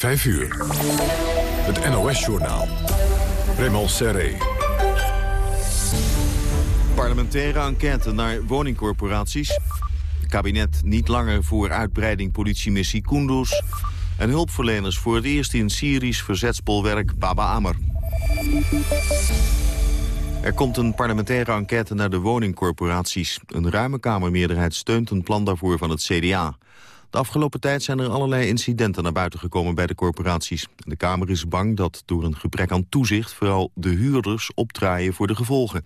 5 uur. Het NOS-journaal. Raymond Serré. Parlementaire enquête naar woningcorporaties. Kabinet niet langer voor uitbreiding politiemissie Kunduz. En hulpverleners voor het eerst in Syrisch verzetsbolwerk Baba Amr. Er komt een parlementaire enquête naar de woningcorporaties. Een ruime Kamermeerderheid steunt een plan daarvoor van het CDA. De afgelopen tijd zijn er allerlei incidenten naar buiten gekomen bij de corporaties. De Kamer is bang dat door een gebrek aan toezicht vooral de huurders opdraaien voor de gevolgen.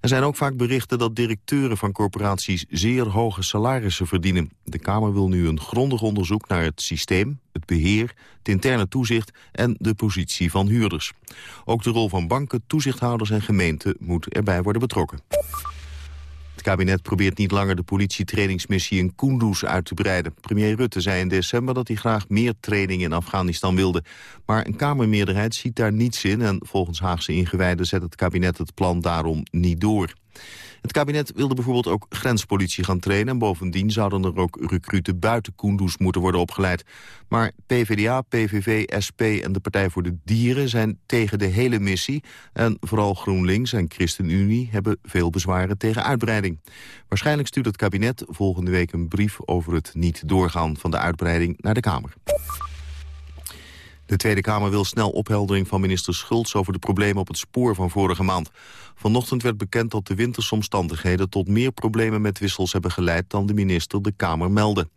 Er zijn ook vaak berichten dat directeuren van corporaties zeer hoge salarissen verdienen. De Kamer wil nu een grondig onderzoek naar het systeem, het beheer, het interne toezicht en de positie van huurders. Ook de rol van banken, toezichthouders en gemeenten moet erbij worden betrokken. Het kabinet probeert niet langer de politietrainingsmissie in Kunduz uit te breiden. Premier Rutte zei in december dat hij graag meer training in Afghanistan wilde. Maar een Kamermeerderheid ziet daar niets in... en volgens Haagse ingewijden zet het kabinet het plan daarom niet door. Het kabinet wilde bijvoorbeeld ook grenspolitie gaan trainen... en bovendien zouden er ook recruten buiten Kunduz moeten worden opgeleid. Maar PvdA, PVV, SP en de Partij voor de Dieren zijn tegen de hele missie... en vooral GroenLinks en ChristenUnie hebben veel bezwaren tegen uitbreiding. Waarschijnlijk stuurt het kabinet volgende week een brief... over het niet doorgaan van de uitbreiding naar de Kamer. De Tweede Kamer wil snel opheldering van minister Schultz over de problemen op het spoor van vorige maand. Vanochtend werd bekend dat de wintersomstandigheden tot meer problemen met wissels hebben geleid dan de minister de Kamer meldde.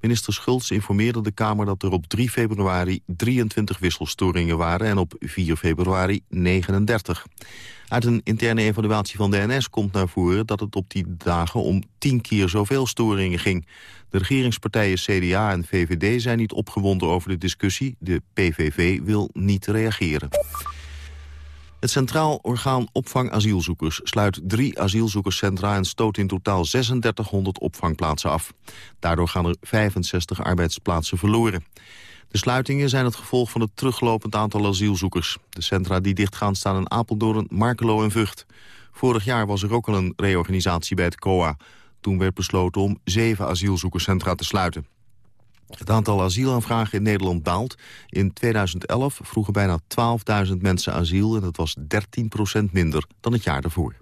Minister Schultz informeerde de Kamer dat er op 3 februari 23 wisselstoringen waren en op 4 februari 39. Uit een interne evaluatie van de NS komt naar voren dat het op die dagen om 10 keer zoveel storingen ging. De regeringspartijen CDA en VVD zijn niet opgewonden over de discussie. De PVV wil niet reageren. Het Centraal Orgaan Opvang Asielzoekers sluit drie asielzoekerscentra en stoot in totaal 3600 opvangplaatsen af. Daardoor gaan er 65 arbeidsplaatsen verloren. De sluitingen zijn het gevolg van het teruglopend aantal asielzoekers. De centra die dichtgaan staan in Apeldoorn, Markelo en Vught. Vorig jaar was er ook al een reorganisatie bij het COA. Toen werd besloten om zeven asielzoekerscentra te sluiten. Het aantal asielaanvragen in Nederland daalt. In 2011 vroegen bijna 12.000 mensen asiel... en dat was 13% minder dan het jaar daarvoor.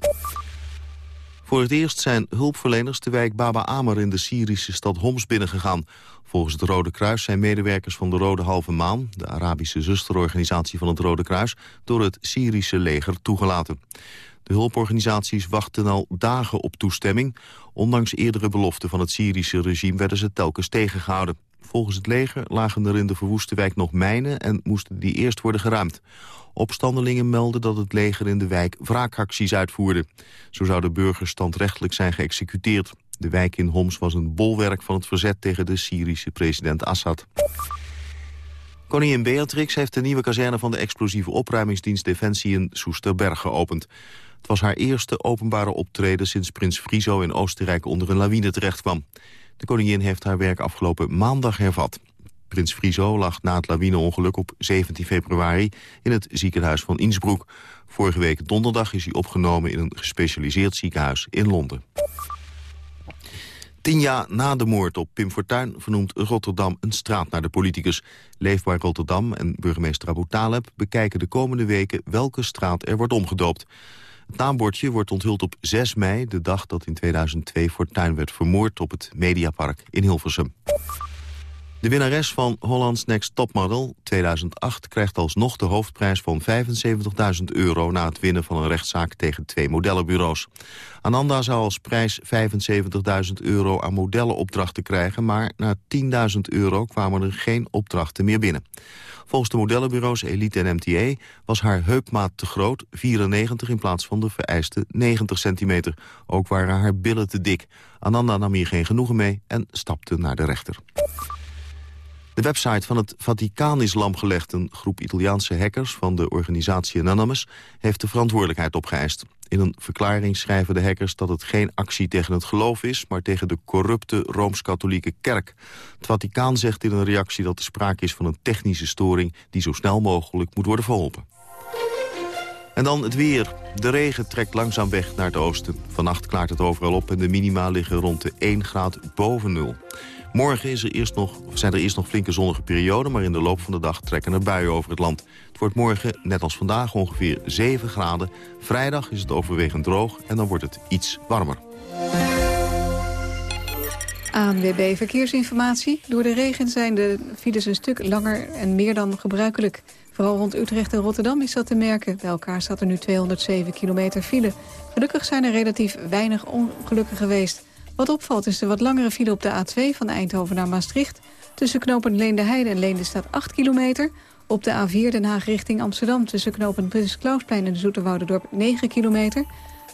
Voor het eerst zijn hulpverleners de wijk Baba Amer in de Syrische stad Homs binnengegaan. Volgens het Rode Kruis zijn medewerkers van de Rode Halve Maan... de Arabische zusterorganisatie van het Rode Kruis... door het Syrische leger toegelaten. De hulporganisaties wachten al dagen op toestemming. Ondanks eerdere beloften van het Syrische regime werden ze telkens tegengehouden. Volgens het leger lagen er in de verwoeste wijk nog mijnen... en moesten die eerst worden geruimd. Opstandelingen melden dat het leger in de wijk wraakacties uitvoerde. Zo zouden burgers standrechtelijk zijn geëxecuteerd. De wijk in Homs was een bolwerk van het verzet tegen de Syrische president Assad. Koningin Beatrix heeft de nieuwe kazerne van de explosieve opruimingsdienst Defensie in Soesterberg geopend. Het was haar eerste openbare optreden sinds prins Friso in Oostenrijk onder een lawine terechtkwam. De koningin heeft haar werk afgelopen maandag hervat. Prins Friso lag na het lawineongeluk op 17 februari in het ziekenhuis van Innsbruck. Vorige week donderdag is hij opgenomen in een gespecialiseerd ziekenhuis in Londen. Tien jaar na de moord op Pim Fortuyn vernoemt Rotterdam een straat naar de politicus. Leefbaar Rotterdam en burgemeester Abu Taleb bekijken de komende weken welke straat er wordt omgedoopt. Het naambordje wordt onthuld op 6 mei, de dag dat in 2002 Fortuyn werd vermoord op het Mediapark in Hilversum. De winnares van Holland's Next Topmodel 2008 krijgt alsnog de hoofdprijs van 75.000 euro... na het winnen van een rechtszaak tegen twee modellenbureaus. Ananda zou als prijs 75.000 euro aan modellenopdrachten krijgen... maar na 10.000 euro kwamen er geen opdrachten meer binnen. Volgens de modellenbureaus Elite en MTA was haar heupmaat te groot, 94 in plaats van de vereiste 90 centimeter. Ook waren haar billen te dik. Ananda nam hier geen genoegen mee en stapte naar de rechter. De website van het Vaticaan is lamgelegd. Een groep Italiaanse hackers van de organisatie Anonymous... heeft de verantwoordelijkheid opgeëist. In een verklaring schrijven de hackers dat het geen actie tegen het geloof is... maar tegen de corrupte Rooms-Katholieke Kerk. Het Vaticaan zegt in een reactie dat er sprake is van een technische storing... die zo snel mogelijk moet worden verholpen. En dan het weer. De regen trekt langzaam weg naar het oosten. Vannacht klaart het overal op en de minima liggen rond de 1 graad boven nul. Morgen is er eerst nog, zijn er eerst nog flinke zonnige perioden... maar in de loop van de dag trekken er buien over het land. Het wordt morgen, net als vandaag, ongeveer 7 graden. Vrijdag is het overwegend droog en dan wordt het iets warmer. ANWB Verkeersinformatie. Door de regen zijn de files een stuk langer en meer dan gebruikelijk. Vooral rond Utrecht en Rotterdam is dat te merken. Bij elkaar staat er nu 207 kilometer file. Gelukkig zijn er relatief weinig ongelukken geweest. Wat opvalt is de wat langere file op de A2 van Eindhoven naar Maastricht. Tussen knopen Leende Heide en Leende staat 8 kilometer. Op de A4 Den Haag richting Amsterdam tussen knopen Prins Klausplein en Zoeterwouderdorp 9 kilometer.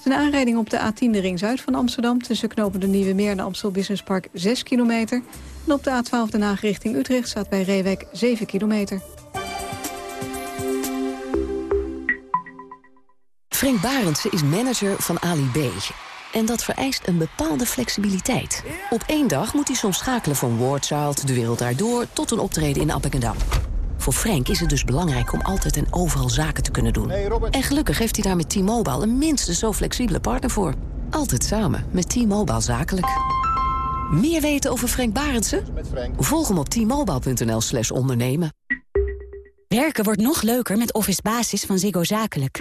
Een aanrijding op de A10 de ring zuid van Amsterdam... tussen knopen de Nieuwe Meer en Amstel Business Park 6 kilometer. En op de A12 Den Haag richting Utrecht staat bij Reewek 7 kilometer. Frank Barendse is manager van Ali B. En dat vereist een bepaalde flexibiliteit. Op één dag moet hij soms schakelen van Wardchild, De Wereld Daardoor... tot een optreden in Appingedam. Voor Frank is het dus belangrijk om altijd en overal zaken te kunnen doen. En gelukkig heeft hij daar met T-Mobile een minstens zo flexibele partner voor. Altijd samen met T-Mobile Zakelijk. Meer weten over Frank Barendse? Volg hem op t-mobile.nl slash ondernemen. Werken wordt nog leuker met Office Basis van Ziggo Zakelijk.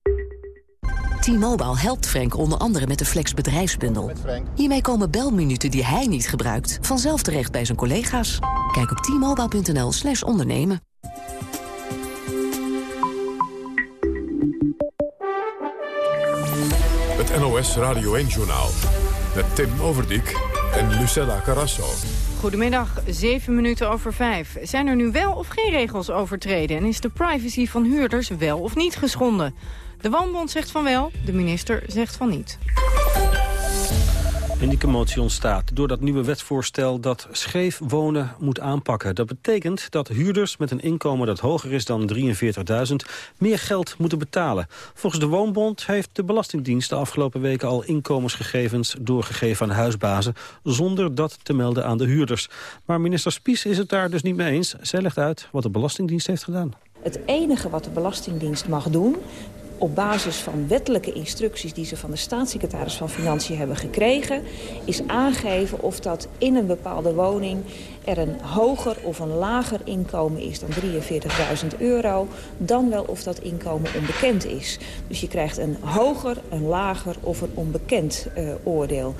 T-Mobile helpt Frank onder andere met de Flex bedrijfsbundel. Hiermee komen belminuten die hij niet gebruikt... vanzelf terecht bij zijn collega's. Kijk op t-mobile.nl slash ondernemen. Het NOS Radio 1-journaal met Tim Overdijk en Lucella Carrasso. Goedemiddag, 7 minuten over 5. Zijn er nu wel of geen regels overtreden? En is de privacy van huurders wel of niet geschonden? De Woonbond zegt van wel, de minister zegt van niet. En die commotie ontstaat door dat nieuwe wetsvoorstel dat scheef wonen moet aanpakken. Dat betekent dat huurders met een inkomen dat hoger is dan 43.000 meer geld moeten betalen. Volgens de Woonbond heeft de Belastingdienst de afgelopen weken al inkomensgegevens doorgegeven aan huisbazen zonder dat te melden aan de huurders. Maar minister Spies is het daar dus niet mee eens. Zij legt uit wat de Belastingdienst heeft gedaan. Het enige wat de Belastingdienst mag doen op basis van wettelijke instructies die ze van de staatssecretaris van Financiën hebben gekregen, is aangeven of dat in een bepaalde woning er een hoger of een lager inkomen is dan 43.000 euro, dan wel of dat inkomen onbekend is. Dus je krijgt een hoger, een lager of een onbekend uh, oordeel.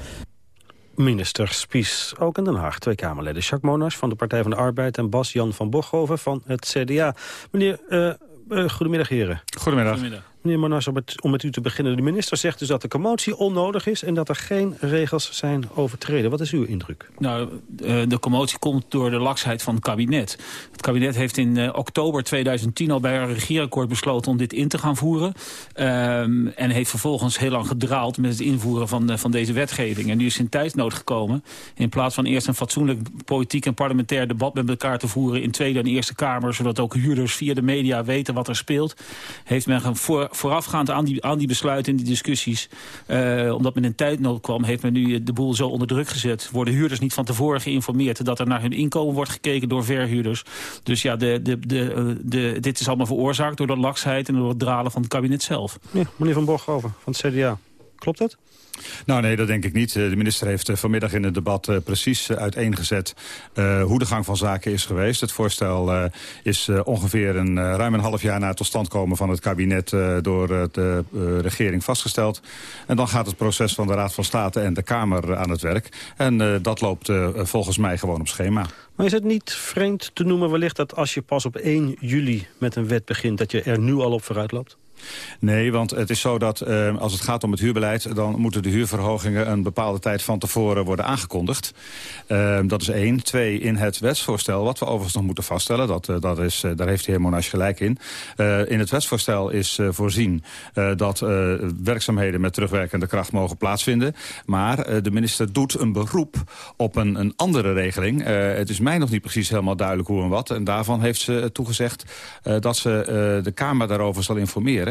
Minister Spies, ook in Den Haag. Twee Kamerleden, Jacques Monas van de Partij van de Arbeid... en Bas-Jan van Bochhoven van het CDA. Meneer, uh, uh, goedemiddag heren. Goedemiddag. goedemiddag. Meneer Manas, om, om met u te beginnen. De minister zegt dus dat de commotie onnodig is... en dat er geen regels zijn overtreden. Wat is uw indruk? Nou, eh, de commotie komt door de laksheid van het kabinet. Het kabinet heeft in uh, oktober 2010 al bij een regeerakkoord besloten... om dit in te gaan voeren. Um, en heeft vervolgens heel lang gedraald met het invoeren van, uh, van deze wetgeving. En nu is in tijdsnood gekomen. In plaats van eerst een fatsoenlijk politiek en parlementair debat met elkaar te voeren... in Tweede en Eerste Kamer, zodat ook huurders via de media weten wat er speelt... heeft men voor voorafgaand aan die, aan die besluiten en die discussies... Uh, omdat men in tijdnood kwam, heeft men nu de boel zo onder druk gezet. Worden huurders niet van tevoren geïnformeerd... dat er naar hun inkomen wordt gekeken door verhuurders. Dus ja, de, de, de, eh, de, dit is allemaal veroorzaakt door de laksheid... en door het dralen van het kabinet zelf. Meneer Van Borghoven van het CDA. Klopt dat? Nou nee, dat denk ik niet. Eh, de minister heeft eh, vanmiddag in het debat uh, precies uiteengezet hoe de gang van zaken is geweest. Het voorstel is ongeveer een, ruim een half jaar na het tot stand komen van het kabinet door de regering vastgesteld. En dan gaat het proces van de Raad van State en de Kamer aan het werk. En dat loopt volgens mij gewoon op schema. Maar is het niet vreemd te noemen wellicht dat als je pas op 1 juli met een wet begint... dat je er nu al op vooruit loopt? Nee, want het is zo dat uh, als het gaat om het huurbeleid... dan moeten de huurverhogingen een bepaalde tijd van tevoren worden aangekondigd. Uh, dat is één. Twee, in het wetsvoorstel, wat we overigens nog moeten vaststellen... Dat, uh, dat is, daar heeft de heer Monash gelijk in. in het wetsvoorstel is voorzien dat werkzaamheden... met terugwerkende kracht mogen plaatsvinden. Maar de minister doet een beroep op een, een andere regeling. het is mij nog niet precies helemaal duidelijk hoe en wat. En daarvan heeft ze toegezegd dat ze de Kamer daarover zal informeren.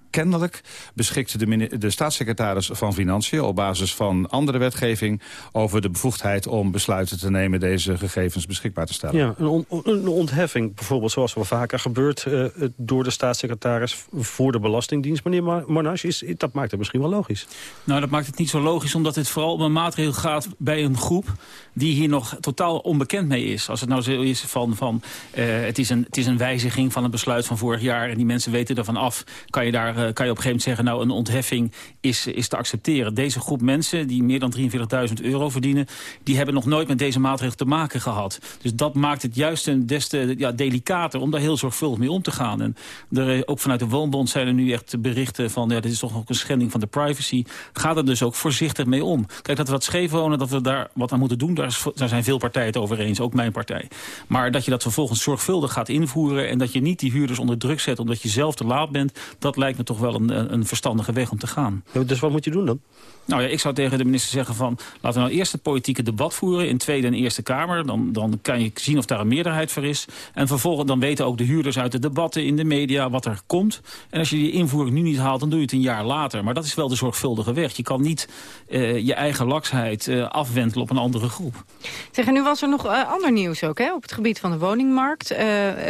kennelijk beschikte de, de staatssecretaris van Financiën... op basis van andere wetgeving over de bevoegdheid om besluiten te nemen... deze gegevens beschikbaar te stellen. Ja, een, een ontheffing bijvoorbeeld zoals wel vaker gebeurt... Uh, door de staatssecretaris voor de Belastingdienst. Meneer Monash, is, dat maakt het misschien wel logisch. Nou, dat maakt het niet zo logisch, omdat dit vooral om een maatregel gaat... bij een groep die hier nog totaal onbekend mee is. Als het nou zo is van, van uh, het, is een, het is een wijziging van het besluit van vorig jaar... en die mensen weten ervan af, kan je, daar, uh, kan je op een gegeven moment zeggen... nou, een ontheffing is, is te accepteren. Deze groep mensen die meer dan 43.000 euro verdienen... die hebben nog nooit met deze maatregel te maken gehad. Dus dat maakt het juist een des te ja, delicater om daar heel zorgvuldig mee om te gaan. En er, ook vanuit de Woonbond zijn er nu echt berichten van... ja, dit is toch ook een schending van de privacy. Ga er dus ook voorzichtig mee om. Kijk, dat we wat scheef wonen, dat we daar wat aan moeten doen... daar, daar zijn veel partijen het over eens, ook mijn partij. Maar dat je dat vervolgens zorgvuldig gaat invoeren... en dat je niet die huurders onder druk zet omdat je zelf te laat bent... dat lijkt me toch wel een, een verstandige weg om te gaan. dus wat moet je doen dan? Nou ja, ik zou tegen de minister zeggen van... laten we nou eerst het politieke debat voeren in Tweede en Eerste Kamer. Dan, dan kan je zien of daar een meerderheid voor is. En vervolgens dan weten ook de huurders uit de debatten in de media wat er komt. En als je die invoering nu niet haalt, dan doe je het een jaar later. Maar dat is wel de zorgvuldige weg. Je kan niet uh, je eigen laksheid uh, afwentelen op een andere groep. Zeg, en nu was er nog uh, ander nieuws ook hè, op het gebied van de woningmarkt.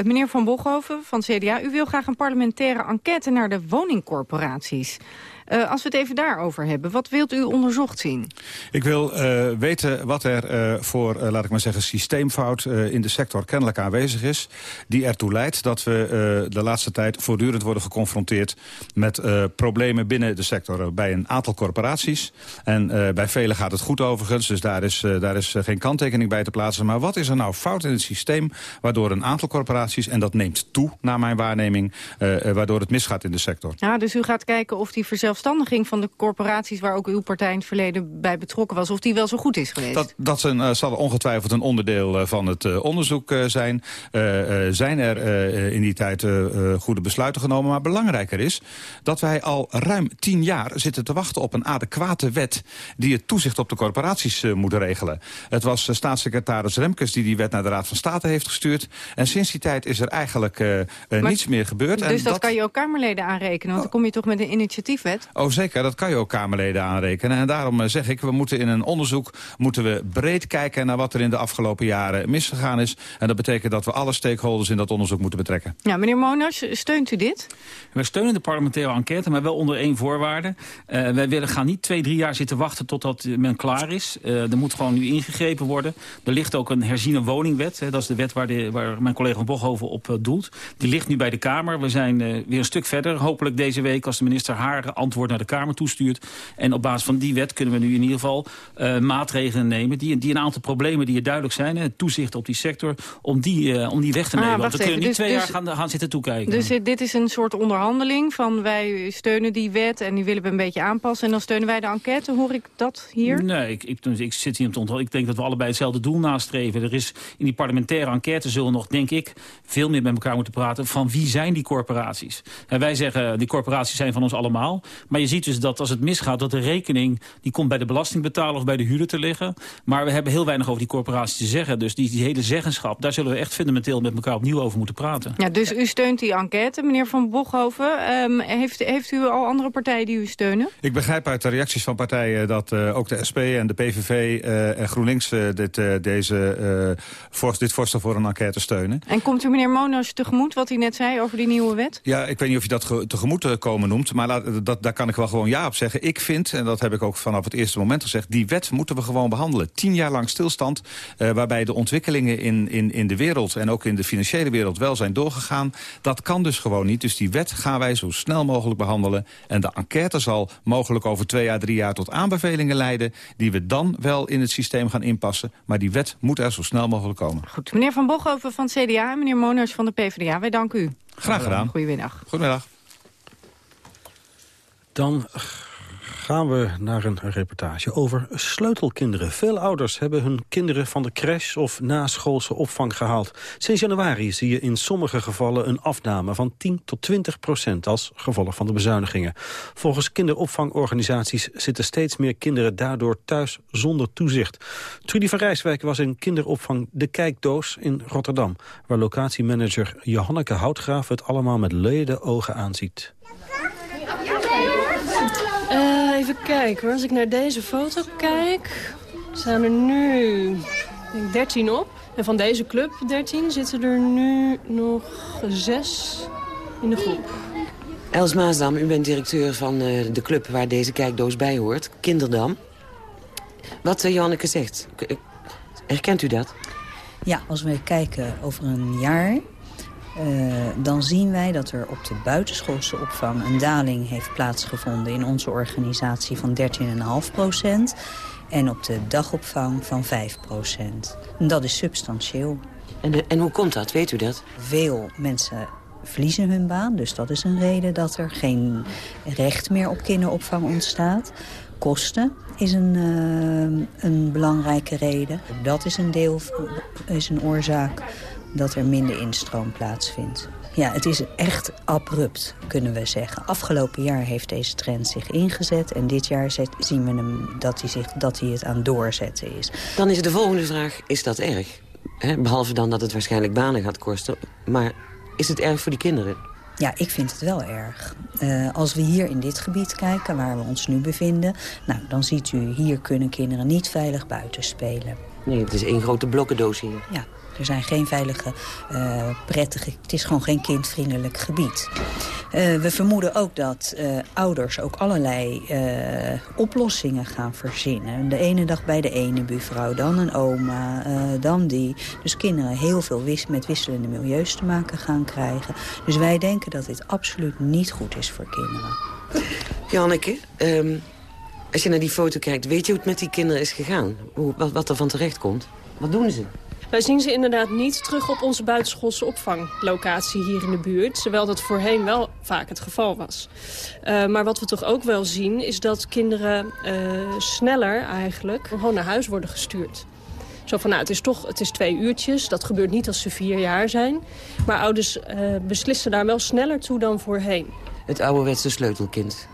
meneer Van Boghoven van CDA, u wil graag een parlementaire enquête naar de woningcorporaties. Uh, als we het even daarover hebben, wat wilt u onderzocht zien? Ik wil uh, weten wat er uh, voor, laat ik maar zeggen, systeemfout in de sector kennelijk aanwezig is. Die ertoe leidt dat we de laatste tijd voortdurend worden geconfronteerd met problemen binnen de sector. Bij een aantal corporaties. En bij velen gaat het goed overigens, dus daar is, daar is geen kanttekening bij te plaatsen. Maar wat is er nou fout in het systeem waardoor een aantal corporaties, en dat neemt toe naar mijn waarneming, waardoor het misgaat in de sector? Ja, dus u gaat kijken of die verzelf zelfstandiging van de corporaties... waar ook uw partij in het verleden bij betrokken was... of die wel zo goed is geweest? Dat, dat een, uh, zal ongetwijfeld een onderdeel uh, van het uh, onderzoek zijn. zijn er in die tijd goede besluiten genomen. Maar belangrijker is dat wij al ruim tien jaar zitten te wachten... op een adequate wet die het toezicht op de corporaties moet regelen. Het was staatssecretaris Remkes die die wet naar de Raad van State heeft gestuurd. En sinds die tijd is er eigenlijk maar, niets meer gebeurd. Dus en dat, dat, kan je ook Kamerleden aanrekenen? Want dan kom je toch met een initiatiefwet? Oh zeker, dat kan je ook Kamerleden aanrekenen. En daarom eh, zeg ik, we moeten in een onderzoek moeten we breed kijken... naar wat er in de afgelopen jaren misgegaan is. En dat betekent dat we alle stakeholders in dat onderzoek moeten betrekken. Ja, meneer Monas, steunt u dit? Wij steunen de parlementaire enquête, maar wel onder één voorwaarde. Uh, wij willen gaan niet twee, drie jaar zitten wachten totdat men klaar is. Uh, er moet gewoon nu ingegrepen worden. Er ligt ook een herziene woningwet. Hè, dat is de wet waar, de, waar mijn collega van Boghoven op uh, doelt. Die ligt nu bij de Kamer. We zijn weer een stuk verder. Hopelijk deze week als de minister haar antwoord naar de Kamer toestuurt. En op basis van die wet kunnen we nu in ieder geval uh, maatregelen nemen... Die, die een aantal problemen die er duidelijk zijn, het toezicht op die sector... om die, uh, om die weg te ah, nemen. Want we kunnen niet dus, twee dus, jaar gaan, gaan zitten toekijken. Dus dit is een soort onderhandeling van wij steunen die wet... en die willen we een beetje aanpassen en dan steunen wij de enquête. Hoor ik dat hier? Nee, ik, ik, ik zit hier om te onthouden. Ik denk dat we allebei hetzelfde doel nastreven. Er is in die parlementaire enquête zullen nog, denk ik... veel meer met elkaar moeten praten van wie zijn die corporaties. En wij zeggen, die corporaties zijn van ons allemaal. Maar je ziet dus dat als het misgaat, dat de rekening... die komt bij de belastingbetaler of bij de huurder te liggen. Maar we hebben heel weinig over die corporaties te zeggen. Dus die, die hele zeggenschap, daar zullen we echt fundamenteel met elkaar opnieuw over moeten praten. Ja, dus u steunt die enquête, meneer Van Bochhoven. Um, heeft, heeft u al andere partijen die u steunen? Ik begrijp uit de reacties van partijen dat uh, ook de SP en de PVV uh, en GroenLinks... Uh, dit, deze, voor, dit voorstel voor een enquête steunen. En komt u meneer Monas tegemoet, wat hij net zei over die nieuwe wet? Ja, ik weet niet of je dat tegemoet komen noemt, maar laat, dat, daar kan ik wel gewoon ja op zeggen. Ik vind, en dat heb ik ook vanaf het eerste moment gezegd... die wet moeten we gewoon behandelen. Tien jaar lang stilstand, uh, waarbij de ontwikkelingen in, in, in de wereld... en ook in de financiële wereld wel zijn doorgegaan. Dat kan dus gewoon niet. Dus die wet gaan wij zo snel mogelijk behandelen. En de enquête zal mogelijk over twee jaar, drie jaar... tot aanbevelingen leiden die we dan wel in het systeem gaan inpassen. Maar die wet moet er zo snel mogelijk komen. Goed, meneer Van Boghoven van het CDA en meneer Moners van de PvdA. Wij danken u. Graag gedaan. Goedemiddag. Goedemiddag. Dan gaan we naar een reportage over sleutelkinderen. Veel ouders hebben hun kinderen van de crash of naschoolse opvang gehaald. Sinds januari zie je in sommige gevallen een afname van 10 tot 20 procent als gevolg van de bezuinigingen. Volgens kinderopvangorganisaties zitten steeds meer kinderen daardoor thuis zonder toezicht. Trudy van Rijswijk was in kinderopvang De Kijkdoos in Rotterdam, waar locatiemanager Johanneke Houtgraaf het allemaal met leden ogen aanziet. Even kijken hoor. Als ik naar deze foto kijk... zijn er nu denk 13 op. En van deze club, 13, zitten er nu nog zes in de groep. Els Maasdam, u bent directeur van uh, de club waar deze kijkdoos bij hoort. Kinderdam. Wat uh, Johanneke zegt, herkent u dat? Ja, als we kijken over een jaar... Uh, dan zien wij dat er op de buitenschoolse opvang... een daling heeft plaatsgevonden in onze organisatie van 13,5 procent en op de dagopvang van 5% Dat is substantieel. En, en hoe komt dat? Weet u dat? Veel mensen verliezen hun baan. Dus dat is een reden dat er geen recht meer op kinderopvang ontstaat. Kosten is een, uh, een belangrijke reden. Dat is een deel, is een oorzaak dat er minder instroom plaatsvindt. Ja, het is echt abrupt, kunnen we zeggen. Afgelopen jaar heeft deze trend zich ingezet... en dit jaar zien we hem dat hij, zich, dat hij het aan doorzetten is. Dan is de volgende vraag, is dat erg? behalve dan dat het waarschijnlijk banen gaat kosten. Maar is het erg voor die kinderen? Ja, ik vind het wel erg. Uh, als we hier in dit gebied kijken, waar we ons nu bevinden... Nou, dan ziet u, hier kunnen kinderen niet veilig buiten spelen. Nee, het is één grote blokkendoos hier. Ja, er zijn geen veilige, uh, prettige... Het is gewoon geen kindvriendelijk gebied. Uh, we vermoeden ook dat uh, ouders ook allerlei oplossingen gaan verzinnen. De ene dag bij de ene buurvrouw, dan een oma, dan die. Dus kinderen heel veel met wisselende milieus te maken gaan krijgen. Dus wij denken dat dit absoluut niet goed is voor kinderen. Janneke, um, als je naar die foto kijkt... weet je hoe het met die kinderen is gegaan? Hoe, wat er van terecht komt? Wat doen ze? Wij zien ze inderdaad niet terug op onze buitenschoolse opvanglocatie hier in de buurt. Terwijl dat voorheen wel vaak het geval was. Uh, maar wat we toch ook wel zien is dat kinderen uh, sneller eigenlijk gewoon naar huis worden gestuurd. Zo van, nou, het is toch het is twee uurtjes. Dat gebeurt niet als ze vier jaar zijn. Maar ouders uh, beslissen daar wel sneller toe dan voorheen. Het ouderwetse sleutelkind.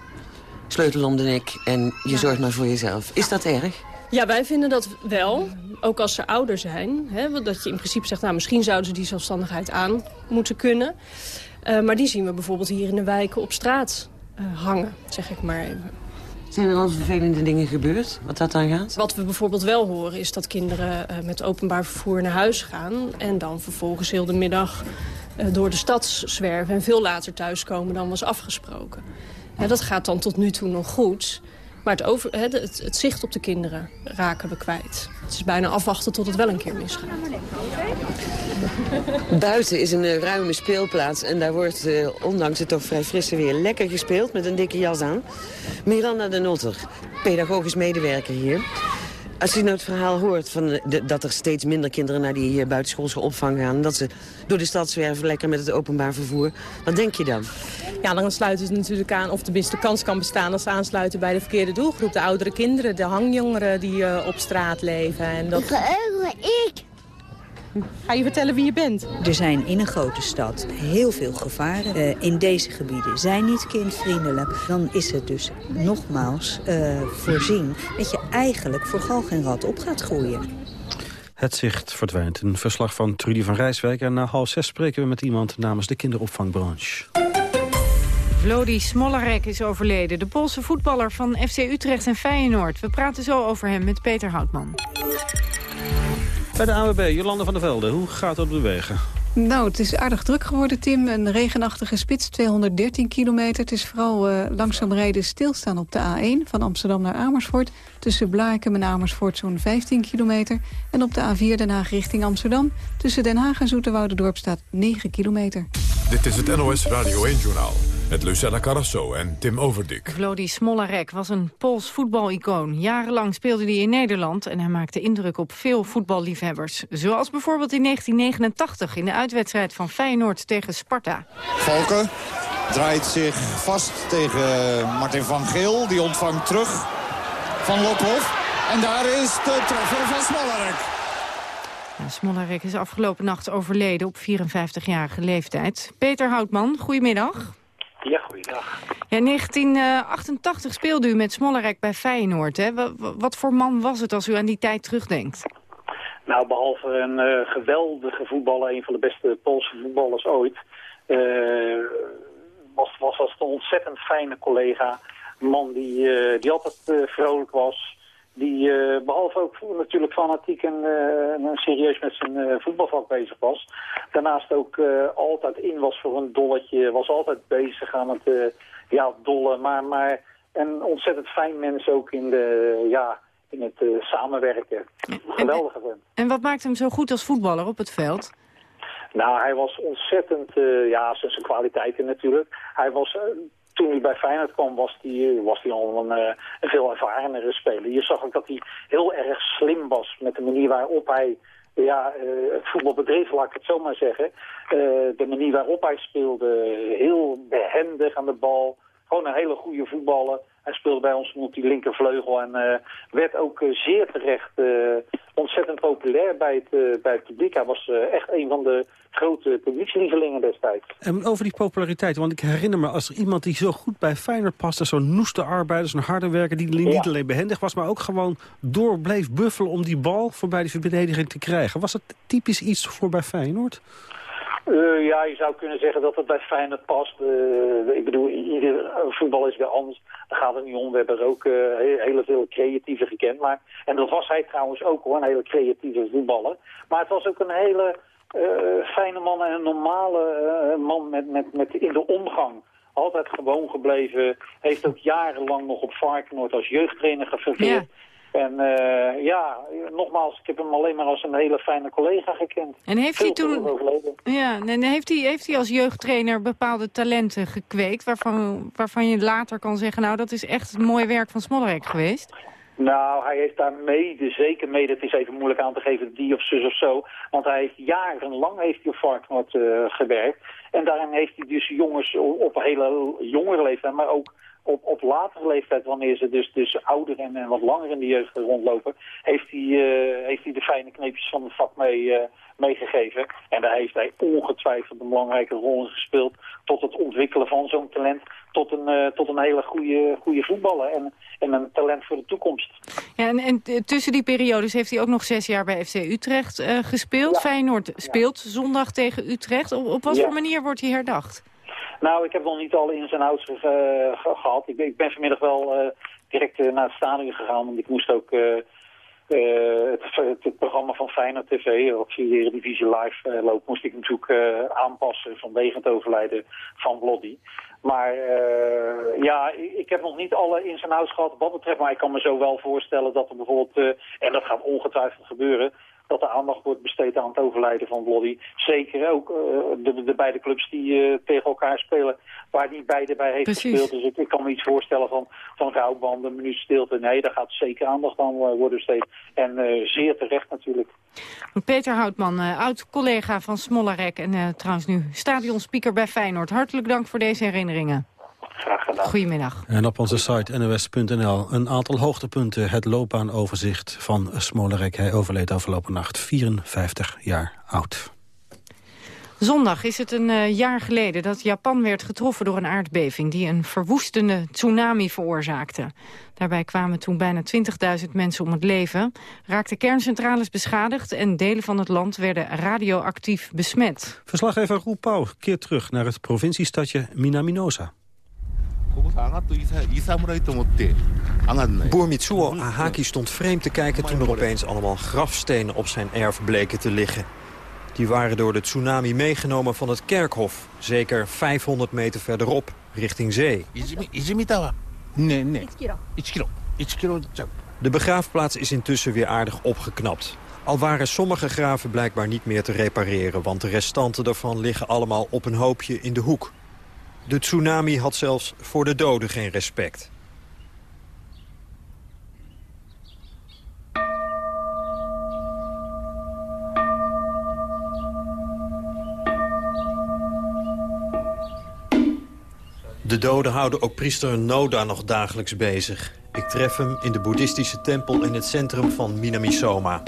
Sleutel om de nek en je ja. zorgt maar voor jezelf. Is dat erg? Ja, wij vinden dat wel. Ook als ze ouder zijn. Hè, dat je in principe zegt, nou, misschien zouden ze die zelfstandigheid aan moeten kunnen. Uh, maar die zien we bijvoorbeeld hier in de wijken op straat uh, hangen, zeg ik maar even. Zijn er al vervelende dingen gebeurd, wat dat dan gaat? Wat we bijvoorbeeld wel horen is dat kinderen uh, met openbaar vervoer naar huis gaan... en dan vervolgens heel de middag door de stad zwerven... en veel later thuiskomen dan was afgesproken. Ja, dat gaat dan tot nu toe nog goed... Maar het, over, het, het, zicht op de kinderen raken we kwijt. Het is bijna afwachten tot het wel een keer misgaat. Buiten is een uh, ruime speelplaats en daar wordt, uh, ondanks het toch vrij frisse weer, lekker gespeeld met een dikke jas aan. Miranda de Notter, pedagogisch medewerker hier. Als u nou het verhaal hoort van de, dat er steeds minder kinderen naar die uh, buitenschoolse opvang gaan... dat ze door de stad zwerven lekker met het openbaar vervoer, wat denk je dan? Ja, dan sluit het natuurlijk aan, of tenminste de kans kan bestaan... dat ze aansluiten bij de verkeerde doelgroep. De oudere kinderen, de hangjongeren die uh, op straat leven. En dat... Ik! Ga je vertellen wie je bent? Er zijn in een grote stad heel veel gevaren. Uh, in deze gebieden zijn niet kindvriendelijk. Dan is het dus nogmaals uh, voorzien dat je eigenlijk voor rat op gaat groeien. Het zicht verdwijnt. Een verslag van Trudy van Rijswijk. En na half zes spreken we met iemand namens de kinderopvangbranche. Vlodi Smollarek is overleden. De Poolse voetballer van FC Utrecht en Feyenoord. We praten zo over hem met Peter Houtman. Bij de AWB, Jolande van der Velde, hoe gaat het op de wegen? Nou, het is aardig druk geworden, Tim. Een regenachtige spits, 213 kilometer. Het is vooral uh, langzaam rijden stilstaan op de A1 van Amsterdam naar Amersfoort. Tussen Blaakem en Amersfoort zo'n 15 kilometer. En op de A4 Den Haag richting Amsterdam. Tussen Den Haag en Zoeterwoudendorp staat 9 kilometer. Dit is het NOS Radio 1-journaal. Met Lucella Carrasso en Tim Overdik. Vlodi Smollarek was een Pools voetbalicoon. Jarenlang speelde hij in Nederland en hij maakte indruk op veel voetballiefhebbers. Zoals bijvoorbeeld in 1989 in de uitwedstrijd van Feyenoord tegen Sparta. Valken draait zich vast tegen Martin van Geel. Die ontvangt terug van Lokhoff. En daar is de treffer van Smollarek. Ja, Smollarek is afgelopen nacht overleden op 54-jarige leeftijd. Peter Houtman, goedemiddag. Ja, goeiedag. Ja, 1988 speelde u met Smollerek bij Feyenoord. Hè? Wat voor man was het als u aan die tijd terugdenkt? Nou, behalve een uh, geweldige voetballer, een van de beste Poolse voetballers ooit... Uh, was, was, een ontzettend fijne collega. Een man die, eh, die altijd eh, vrolijk was. Die eh, behalve ook natuurlijk fanatiek en, eh, en serieus met zijn eh, voetbalvak bezig was. Daarnaast ook altijd in was voor een dolletje. Was altijd bezig aan het ja, dollen. Maar, maar een ontzettend fijn mens ook in, de, ja, in het samenwerken. Geweldige vent. En wat maakt hem zo goed als voetballer op het veld? Nou, hij was ontzettend, ja, zijn kwaliteiten natuurlijk. Hij was, toen hij bij Feyenoord kwam, was hij, was al een, eh, een veel ervarenere speler. Je zag ook dat hij heel erg slim was met de manier waarop hij ja, eh, het voetbal bedreef, laat ik het zo maar zeggen. Eh, de manier waarop hij speelde, heel behendig aan de bal. Gewoon een hele goede voetballer. Hij speelde bij ons op die linkervleugel en eh, werd ook eh, zeer terecht eh, ontzettend populair bij het, bij het publiek. Hij was echt een van de grote publiekslievelingen destijds. En over die populariteit, want ik herinner me als er iemand die zo goed bij Feyenoord paste, zo'n noeste arbeider, zo'n harde werker, die niet Ja. alleen behendig was, maar ook gewoon door bleef buffelen om die bal voorbij die verdediging te krijgen. Was dat typisch iets voor bij Feyenoord? Eh, ja, je zou kunnen zeggen dat het bij Feyenoord past. Eh, ik bedoel, ieder eh, voetbal is weer anders. Daar gaat het niet om. We hebben er ook eh, he- hele veel creatieve gekend. Maar, en dat was hij trouwens ook hoor, een hele creatieve voetballer. Maar het was ook een hele fijne man en een normale man met, met, met in de omgang. Altijd gewoon gebleven. Heeft ook jarenlang nog op Varkenoord als jeugdtrainer gefungeerd. En eh, ja, nogmaals, ik heb hem alleen maar als een hele fijne collega gekend. En heeft Veel hij toen- overleden. Ja, en heeft hij, heeft hij als jeugdtrainer bepaalde talenten gekweekt... Waarvan, waarvan je later kan zeggen, nou, dat is echt het mooie werk van Smollerek geweest? Nou, hij heeft daar mede, zeker mede, het is even moeilijk aan te geven, die of zus of zo. Want hij heeft jarenlang heeft hij op Varkenoord eh, gewerkt. En daarin heeft hij dus jongens op een hele jongere leeftijd, maar ook op, op latere leeftijd, wanneer ze dus, dus ouder en, en wat langer in de jeugd rondlopen, heeft hij, eh, heeft hij de fijne kneepjes van het vak mee, eh, meegegeven. En daar heeft hij ongetwijfeld een belangrijke rol in gespeeld tot het ontwikkelen van zo'n talent tot een, eh, tot een hele goede, goede voetballer en, en een talent voor de toekomst. Ja, en, en tussen die periodes heeft hij ook nog zes jaar bij FC Utrecht gespeeld. Feyenoord speelt zondag tegen Utrecht. Op, op wat Ja. voor manier wordt hij herdacht? Nou, ik heb nog niet alle ins en outs ge- gehad. Ik ben, ik ben vanmiddag wel eh, direct eh, naar het stadion gegaan, want ik moest ook eh, eh, het, programma van Feyenoord TV, via de Eredivisie Live eh, loopt, moest ik natuurlijk eh, aanpassen vanwege het overlijden van Bloddy. Maar eh, ja, ik, heb nog niet alle ins en outs gehad wat betreft, maar ik kan me zo wel voorstellen dat er bijvoorbeeld, eh, en dat gaat ongetwijfeld gebeuren, dat er aandacht wordt besteed aan het overlijden van Bloddy. Zeker ook eh, de, de beide clubs die eh, tegen elkaar spelen, waar die beide bij heeft Precies. gespeeld. Dus ik, ik kan me iets voorstellen van, van rouwbanden, minuut stilte. Nee, daar gaat zeker aandacht aan eh, worden besteed. En zeer terecht natuurlijk. Peter Houtman, oud-collega van Smollerek en trouwens nu stadionspeaker bij Feyenoord. Hartelijk dank voor deze herinneringen. Graag gedaan. Goedemiddag. En op onze site nos.nl een aantal hoogtepunten. Het loopbaanoverzicht van Smolerek. Hij overleed afgelopen nacht, 54 jaar oud. Zondag is het een eh, jaar geleden dat Japan werd getroffen door een aardbeving... die een verwoestende tsunami veroorzaakte. Daarbij kwamen toen bijna 20.000 mensen om het leven. Raakten kerncentrales beschadigd en delen van het land werden radioactief besmet. Verslaggever Roel Pauw keert terug naar het provinciestadje Minaminosa. Boer Mitsuo Ahaki stond vreemd te kijken toen er opeens allemaal grafstenen op zijn erf bleken te liggen. Die waren door de tsunami meegenomen van het kerkhof, zeker 500 meter verderop, richting zee. Nee, nee. 1 kilo. 1 kilo. De begraafplaats is intussen weer aardig opgeknapt. Al waren sommige graven blijkbaar niet meer te repareren... want de restanten daarvan liggen allemaal op een hoopje in de hoek. De tsunami had zelfs voor de doden geen respect. De doden houden ook priester Noda nog dagelijks bezig. Ik tref hem in de boeddhistische tempel in het centrum van Minamisoma.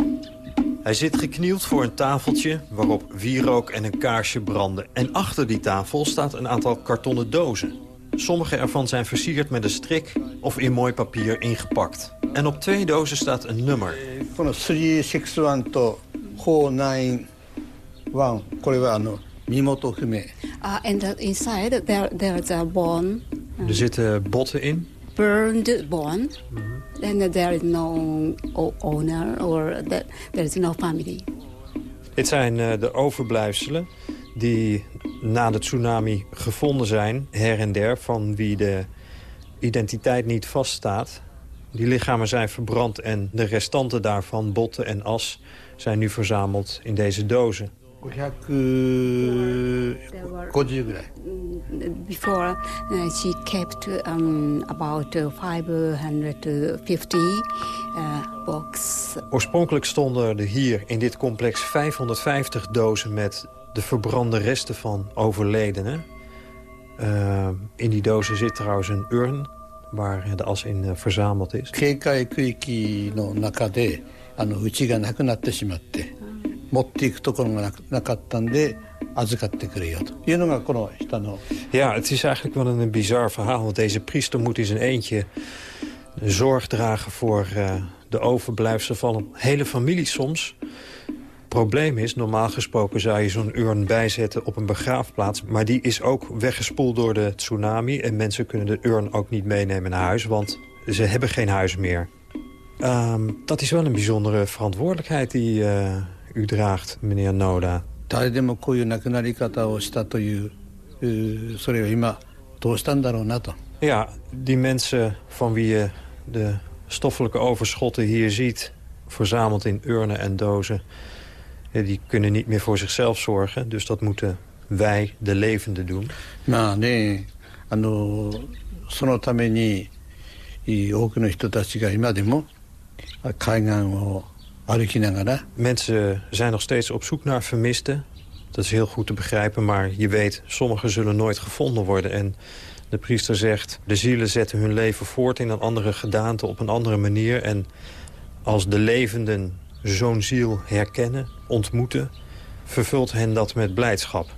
Hij zit geknield voor een tafeltje waarop wierook en een kaarsje branden. En achter die tafel staat een aantal kartonnen dozen. Sommige ervan zijn versierd met een strik of in mooi papier ingepakt. En op twee dozen staat een nummer. この361と491これはあの身元不明 Uh, and uh, inside there there is a bone. Er zitten botten in. burned born. And there is no owner or that there is no family. Dit zijn uh, de overblijfselen die na de tsunami gevonden zijn, her en der... van wie de identiteit niet vaststaat. Die lichamen zijn verbrand en de restanten daarvan, botten en as... zijn nu verzameld in deze dozen. 550ぐらい Before uh, she kept um, about 550 uh, box. Oorspronkelijk stonden er hier in dit complex 550 dozen met de verbrande resten van overledenen. Uh, in die dozen zit trouwens een urn waar de as in uh, verzameld is. 警戒区域の中であのうちがなくなってしまって。 持っていくところがなかったんで預かってくれよというのがこの下の... Ja, het is eigenlijk wel een bizar verhaal. Want deze priester moet in zijn eentje zorg dragen voor uh, de overblijfselen van een hele familie soms. Probleem is, normaal gesproken zou je zo'n urn bijzetten op een begraafplaats. Maar die is ook weggespoeld door de tsunami. En mensen kunnen de urn ook niet meenemen naar huis, want ze hebben geen huis meer. Um, dat is wel een bijzondere verantwoordelijkheid die... Uh, u draagt, meneer Noda. Ja, die mensen van wie je de stoffelijke overschotten hier ziet... verzameld in urnen en dozen... die kunnen niet meer voor zichzelf zorgen. Dus dat moeten wij, de levenden, doen. Nou, nee. あのそのために多くの人たちが今でも海岸を Mensen zijn nog steeds op zoek naar vermisten. Dat is heel goed te begrijpen, maar je weet... sommigen zullen nooit gevonden worden. En de priester zegt... de zielen zetten hun leven voort in een andere gedaante... op een andere manier. En als de levenden zo'n ziel herkennen, ontmoeten... vervult hen dat met blijdschap.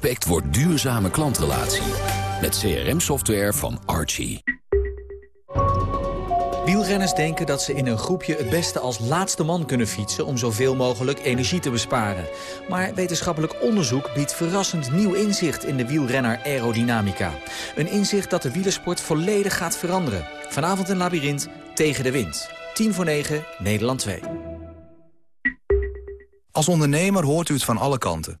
Prospect wordt duurzame klantrelatie. Met CRM-software van Archie. Wielrenners denken dat ze in een groepje het beste als laatste man kunnen fietsen... om zoveel mogelijk energie te besparen. Maar wetenschappelijk onderzoek biedt verrassend nieuw inzicht... in de wielrenner aerodynamica. Een inzicht dat de wielersport volledig gaat veranderen. Vanavond een labyrint tegen de wind. 10 voor 9, Nederland 2. Als ondernemer hoort u het van alle kanten.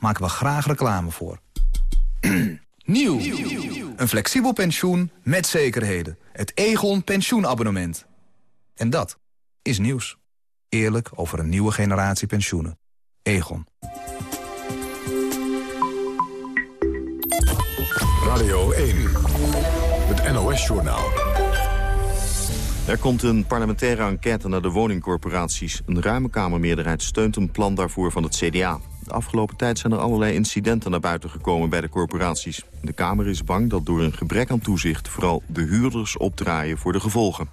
maken we graag reclame voor. Nieuw. Een flexibel pensioen met zekerheden. Het Egon pensioenabonnement. En dat is nieuws. Eerlijk over een nieuwe generatie pensioenen. Egon. Radio 1. Het NOS-journaal. Er komt een parlementaire enquête naar de woningcorporaties. Een ruime Kamermeerderheid steunt een plan daarvoor van het CDA. Afgelopen tijd zijn er allerlei incidenten naar buiten gekomen bij de corporaties. De Kamer is bang dat door een gebrek aan toezicht vooral de huurders opdraaien voor de gevolgen.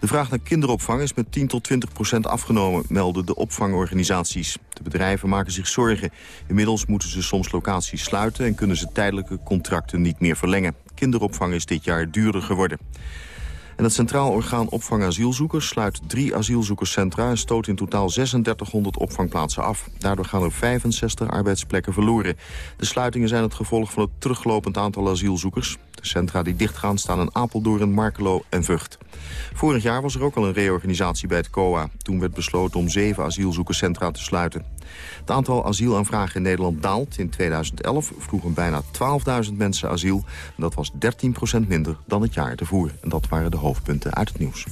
De vraag naar kinderopvang is met 10 tot 20 procent afgenomen, melden de opvangorganisaties. De bedrijven maken zich zorgen. Inmiddels moeten ze soms locaties sluiten en kunnen ze tijdelijke contracten niet meer verlengen. Kinderopvang is dit jaar duurder geworden. Het Centraal Orgaan Opvang Asielzoekers sluit drie asielzoekerscentra... en stoot in totaal 3600 opvangplaatsen af. Daardoor gaan er 65 arbeidsplekken verloren. De sluitingen zijn het gevolg van het teruglopend aantal asielzoekers. De centra die dichtgaan staan in Apeldoorn, Markelo en Vught. Vorig jaar was er ook al een reorganisatie bij het COA. Toen werd besloten om zeven asielzoekerscentra te sluiten. Het aantal asielaanvragen in Nederland daalt. In 2011 vroegen bijna 12.000 mensen asiel. dat was 13% minder dan het jaar ervoor. En dat waren de hoofdpunten uit het nieuws.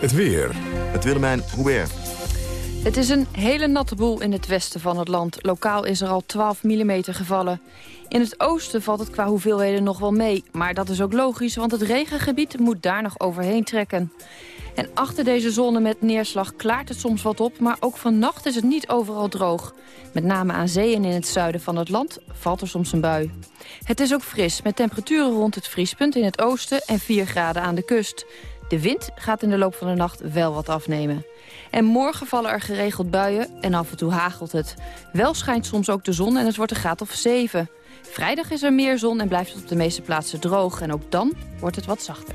Het weer. Het Willemijn Hubert. Het is een hele natte boel in het westen van het land. Lokaal is er al 12 mm gevallen. In het oosten valt het qua hoeveelheden nog wel mee. Maar dat is ook logisch, want het regengebied moet daar nog overheen trekken. En achter deze zone met neerslag klaart het soms wat op... maar ook vannacht is het niet overal droog. Met name aan zee en in het zuiden van het land valt er soms een bui. Het is ook fris, met temperaturen rond het vriespunt in het oosten... en 4 graden aan de kust. De wind gaat in de loop van de nacht wel wat afnemen. En morgen vallen er geregeld buien en af en toe hagelt het. Wel schijnt soms ook de zon en het wordt een graad of 7. Vrijdag is er meer zon en blijft het op de meeste plaatsen droog. En ook dan wordt het wat zachter.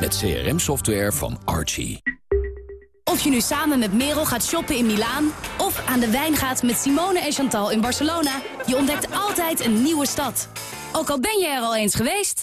Met CRM-software van Archie. Of je nu samen met Merel gaat shoppen in Milaan... of aan de wijn gaat met Simone en Chantal in Barcelona... je ontdekt altijd een nieuwe stad. Ook al ben je er al eens geweest...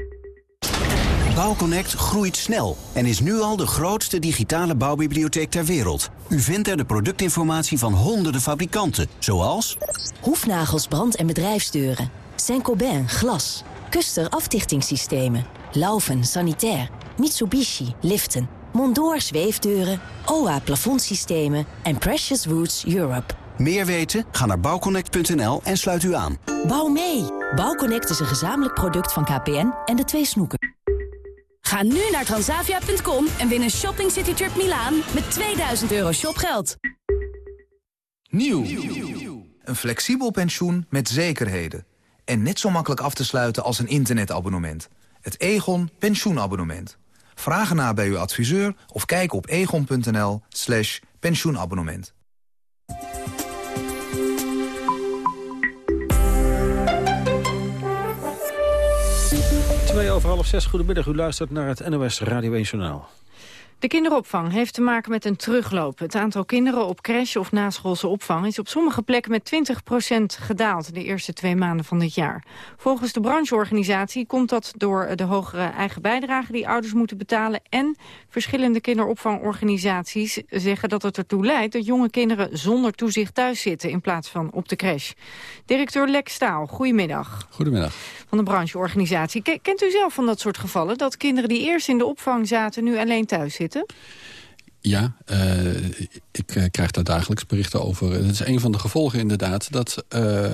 Bouwconnect groeit snel en is nu al de grootste digitale bouwbibliotheek ter wereld. U vindt er de productinformatie van honderden fabrikanten, zoals... Hoefnagels, brand- en bedrijfsdeuren. Saint-Gobain, glas. Kuster afdichtingssystemen. Laufen, sanitair. Mitsubishi, liften. Mondor, zweefdeuren. OA, plafondsystemen. En Precious Woods Europe. Meer weten? Ga naar bouwconnect.nl en sluit u aan. Bouw mee! Bouwconnect is een gezamenlijk product van KPN en de twee snoeken. Ga nu naar transavia.com en win een Shopping City Trip Milaan met 2000 euro shopgeld. Nieuw. Een flexibel pensioen met zekerheden. En net zo makkelijk af te sluiten als een internetabonnement. Het Egon pensioenabonnement. Vraag ernaar bij uw adviseur of kijk op egon.nl slash pensioenabonnement. Twee over half zes, goedemiddag. U luistert naar het NOS Radio 1 Journaal. De kinderopvang heeft te maken met een terugloop. Het aantal kinderen op crash of naschoolse opvang is op sommige plekken met 20% gedaald de eerste twee maanden van dit jaar. Volgens de brancheorganisatie komt dat door de hogere eigen bijdrage die ouders moeten betalen en verschillende kinderopvangorganisaties zeggen dat het ertoe leidt dat jonge kinderen zonder toezicht thuis zitten in plaats van op de crash. Directeur Lex Staal, goedemiddag. Goedemiddag. Van de brancheorganisatie. Kent u zelf van dat soort gevallen dat kinderen die eerst in de opvang zaten nu alleen thuis zitten? Ja, uh, ik uh, krijg daar dagelijks berichten over. Het is een van de gevolgen inderdaad dat, uh,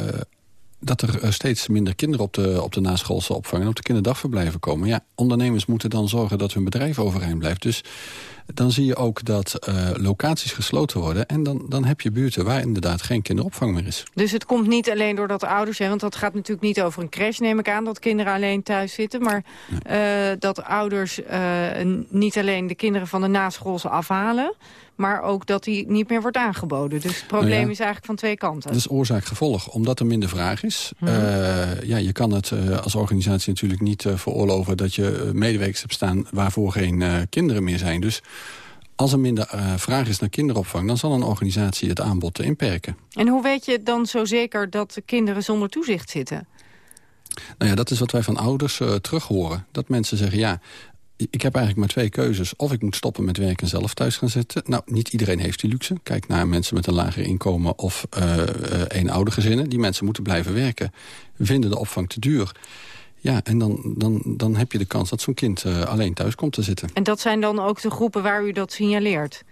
dat er steeds minder kinderen op de, op de naschoolse opvang en op de kinderdagverblijven komen. Ja, ondernemers moeten dan zorgen dat hun bedrijf overeind blijft. Dus dan zie je ook dat uh, locaties gesloten worden. En dan, dan heb je buurten waar inderdaad geen kinderopvang meer is. Dus het komt niet alleen doordat ouders... Hè, want dat gaat natuurlijk niet over een crash, neem ik aan... dat kinderen alleen thuis zitten. Maar uh, dat ouders uh, niet alleen de kinderen van de naschoolse afhalen... maar ook dat die niet meer wordt aangeboden. Dus het probleem nou ja, is eigenlijk van twee kanten. Dat is oorzaak-gevolg, omdat er minder vraag is. Hmm. Uh, ja, je kan het uh, als organisatie natuurlijk niet uh, veroorloven... dat je medewerkers hebt staan waarvoor geen kinderen meer zijn. Dus als er minder vraag is naar kinderopvang... dan zal een organisatie het aanbod inperken. En hoe weet je dan zo zeker dat de kinderen zonder toezicht zitten? Nou ja, dat is wat wij van ouders terug horen. Dat mensen zeggen, ja, ik heb eigenlijk maar twee keuzes. Of ik moet stoppen met werken en zelf thuis gaan zitten. Nou, niet iedereen heeft die luxe. Kijk naar mensen met een lager inkomen of uh, uh, eenoudergezinnen. Die mensen moeten blijven werken. Vinden de opvang te duur. Ja, en dan, dan, dan heb je de kans dat zo'n kind uh, alleen thuis komt te zitten. En dat zijn dan ook de groepen waar u dat signaleert?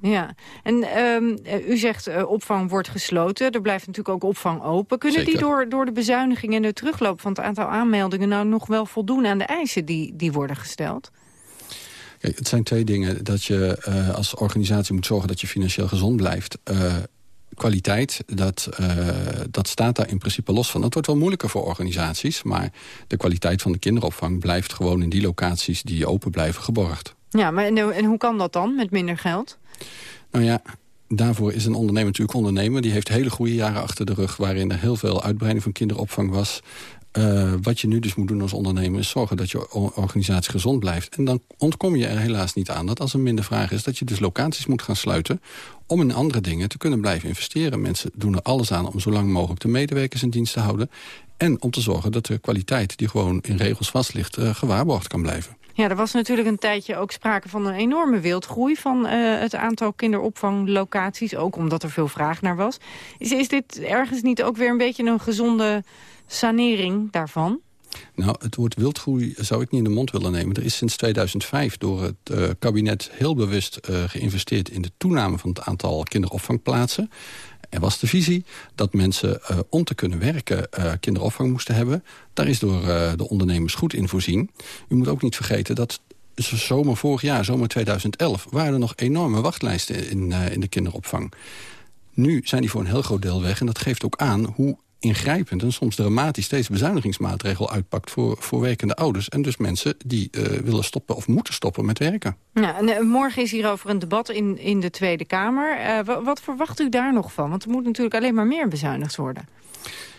Ja. En um, u zegt uh, opvang wordt gesloten. Er blijft natuurlijk ook opvang open. Kunnen Zeker. die door, door de bezuiniging en de terugloop van het aantal aanmeldingen... nou nog wel voldoen aan de eisen die, die worden gesteld? Kijk, het zijn twee dingen. Dat je uh, als organisatie moet zorgen dat je financieel gezond blijft... Uh, kwaliteit, dat, dat staat daar in principe los van. Het wordt wel moeilijker voor organisaties... maar de kwaliteit van de kinderopvang blijft gewoon in die locaties... die open blijven geborgd. Ja, maar en, en hoe kan dat dan met minder geld? Nou ja, daarvoor is een ondernemer natuurlijk ondernemer. Die heeft hele goede jaren achter de rug... waarin er heel veel uitbreiding van kinderopvang was. Uh, wat je nu dus moet doen als ondernemer is zorgen dat je organisatie gezond blijft. En dan ontkom je er helaas niet aan dat als er minder vraag is... dat je dus locaties moet gaan sluiten om in andere dingen te kunnen blijven investeren. Mensen doen er alles aan om zo lang mogelijk de medewerkers in dienst te houden. En om te zorgen dat de kwaliteit die gewoon in regels vast ligt... Uh, gewaarborgd kan blijven. Ja, er was natuurlijk een tijdje ook sprake van een enorme wildgroei... van uh, het aantal kinderopvanglocaties, ook omdat er veel vraag naar was. Is dit ergens niet ook weer een beetje een gezonde sanering daarvan? Nou, het woord wildgroei zou ik niet in de mond willen nemen. Er is sinds 2005 door het uh, kabinet heel bewust uh, geïnvesteerd... in de toename van het aantal kinderopvangplaatsen. Er was de visie dat mensen uh, om te kunnen werken kinderopvang moesten hebben. Daar is door de ondernemers goed in voorzien. U moet ook niet vergeten dat zomer vorig jaar, zomer 2011... waren er nog enorme wachtlijsten in, in de kinderopvang. Nu zijn die voor een heel groot deel weg. En dat geeft ook aan hoe ingrijpend en soms dramatisch deze bezuinigingsmaatregel uitpakt voor, voor werkende ouders. En dus mensen die uh, willen stoppen of moeten stoppen met werken. Ja, en, uh, morgen is hierover een debat in, in de Tweede Kamer. Uh, wat verwacht u daar nog van? Want er moet natuurlijk alleen maar meer bezuinigd worden.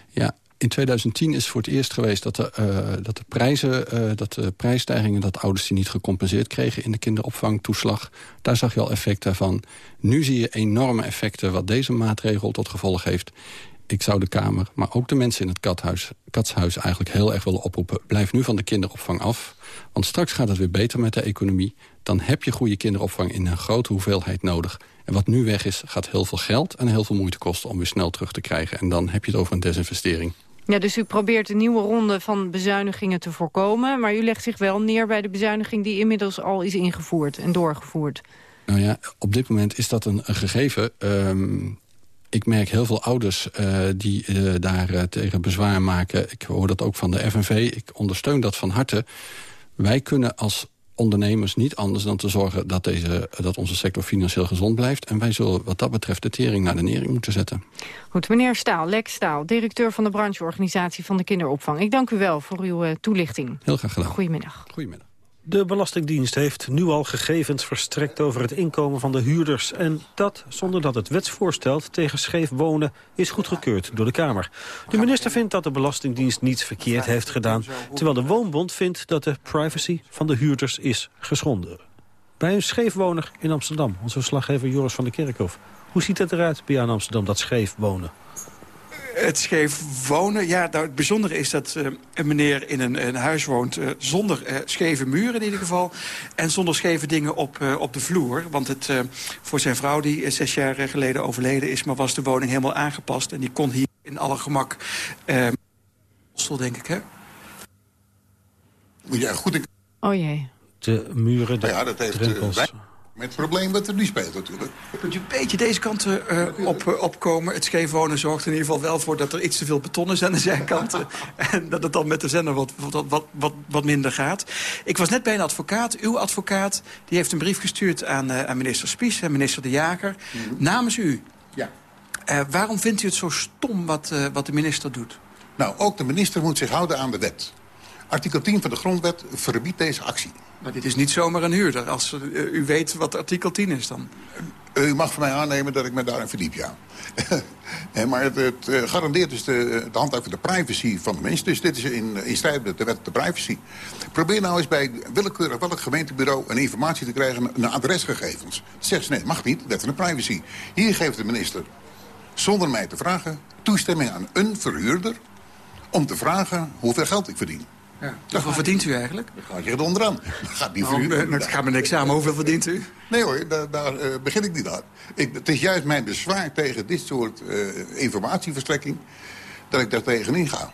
Ja, in 2010 is voor het eerst geweest dat de, uh, dat de prijzen, uh, dat de prijsstijgingen, dat ouders die niet gecompenseerd kregen in de kinderopvangtoeslag, daar zag je al effecten van. Nu zie je enorme effecten wat deze maatregel tot gevolg heeft ik zou de Kamer, maar ook de mensen in het kathuis, katshuis eigenlijk heel erg willen oproepen. Blijf nu van de kinderopvang af. Want straks gaat het weer beter met de economie. Dan heb je goede kinderopvang in een grote hoeveelheid nodig. En wat nu weg is, gaat heel veel geld en heel veel moeite kosten om weer snel terug te krijgen. En dan heb je het over een desinvestering. Ja, dus u probeert een nieuwe ronde van bezuinigingen te voorkomen. Maar u legt zich wel neer bij de bezuiniging die inmiddels al is ingevoerd en doorgevoerd. Nou ja, op dit moment is dat een, een gegeven. Um, ik merk heel veel ouders uh, die uh, daar uh, tegen bezwaar maken. Ik hoor dat ook van de FNV. Ik ondersteun dat van harte. Wij kunnen als ondernemers niet anders dan te zorgen... dat, deze, dat onze sector financieel gezond blijft. En wij zullen wat dat betreft de tering naar de nering moeten zetten. Goed, meneer Staal, Lex Staal, directeur van de brancheorganisatie van de kinderopvang. Ik dank u wel voor uw toelichting. Heel graag gedaan. Goedemiddag. Goedemiddag. De Belastingdienst heeft nu al gegevens verstrekt over het inkomen van de huurders. En dat zonder dat het wetsvoorstel tegen scheef wonen is goedgekeurd door de Kamer. De minister vindt dat de Belastingdienst niets verkeerd heeft gedaan... terwijl de Woonbond vindt dat de privacy van de huurders is geschonden. Bij een scheefwoner in Amsterdam, onze verslaggever Joris van der Kerkhof. Hoe ziet het eruit bij in Amsterdam, dat scheef wonen? Het scheef wonen, ja, nou, het bijzondere is dat uh, een meneer in een, een huis woont... Uh, zonder uh, scheve muren in ieder geval. En zonder scheve dingen op, op de vloer. Want het, voor zijn vrouw, die zes jaar geleden overleden is... maar was de woning helemaal aangepast. En die kon hier in alle gemak... hostel, denk ik, hè? Ja, goed. Ik... Oh jee. De muren, de nou ja, dat heeft, drempels... Met het probleem wat er nu speelt natuurlijk. Kunt u een beetje deze kant uh, op, uh, opkomen? Het scheef wonen zorgt in ieder geval wel voor dat er iets te veel beton is aan de zijkanten. en dat het dan met de zender wat, wat, wat, wat, wat minder gaat. Ik was net bij een advocaat, uw advocaat. Die heeft een brief gestuurd aan, uh, aan minister Spies en minister De Jager. Mm -hmm. Namens u. Ja. waarom vindt u het zo stom wat, wat de minister doet? Nou, ook de minister moet zich houden aan de wet. Artikel 10 van de grondwet verbiedt deze actie. Maar dit is niet zomaar een huurder, als uh, u weet wat artikel 10 is dan. U mag van mij aannemen dat ik me daarin verdiep, ja. maar het, het uh, garandeert dus de, de handhaving van de privacy van de mens. Dus dit is in, in strijd met de wet de privacy. Probeer nou eens bij willekeurig welk gemeentebureau een informatie te krijgen... naar adresgegevens. Zeg ze, nee, mag niet, wet van de privacy. Hier geeft de minister, zonder mij te vragen... toestemming aan een verhuurder om te vragen hoeveel geld ik verdien. Ja. Hoeveel verdient u eigenlijk? Dan ga je er onderaan. Dat gaat niet nou, voor u. Dat gaat met niks samen. Hoeveel verdient u? Nee hoor, daar, daar uh, begin ik niet aan. Ik, het is juist mijn bezwaar tegen dit soort uh, informatieverstrekking... dat ik daar tegenin ga.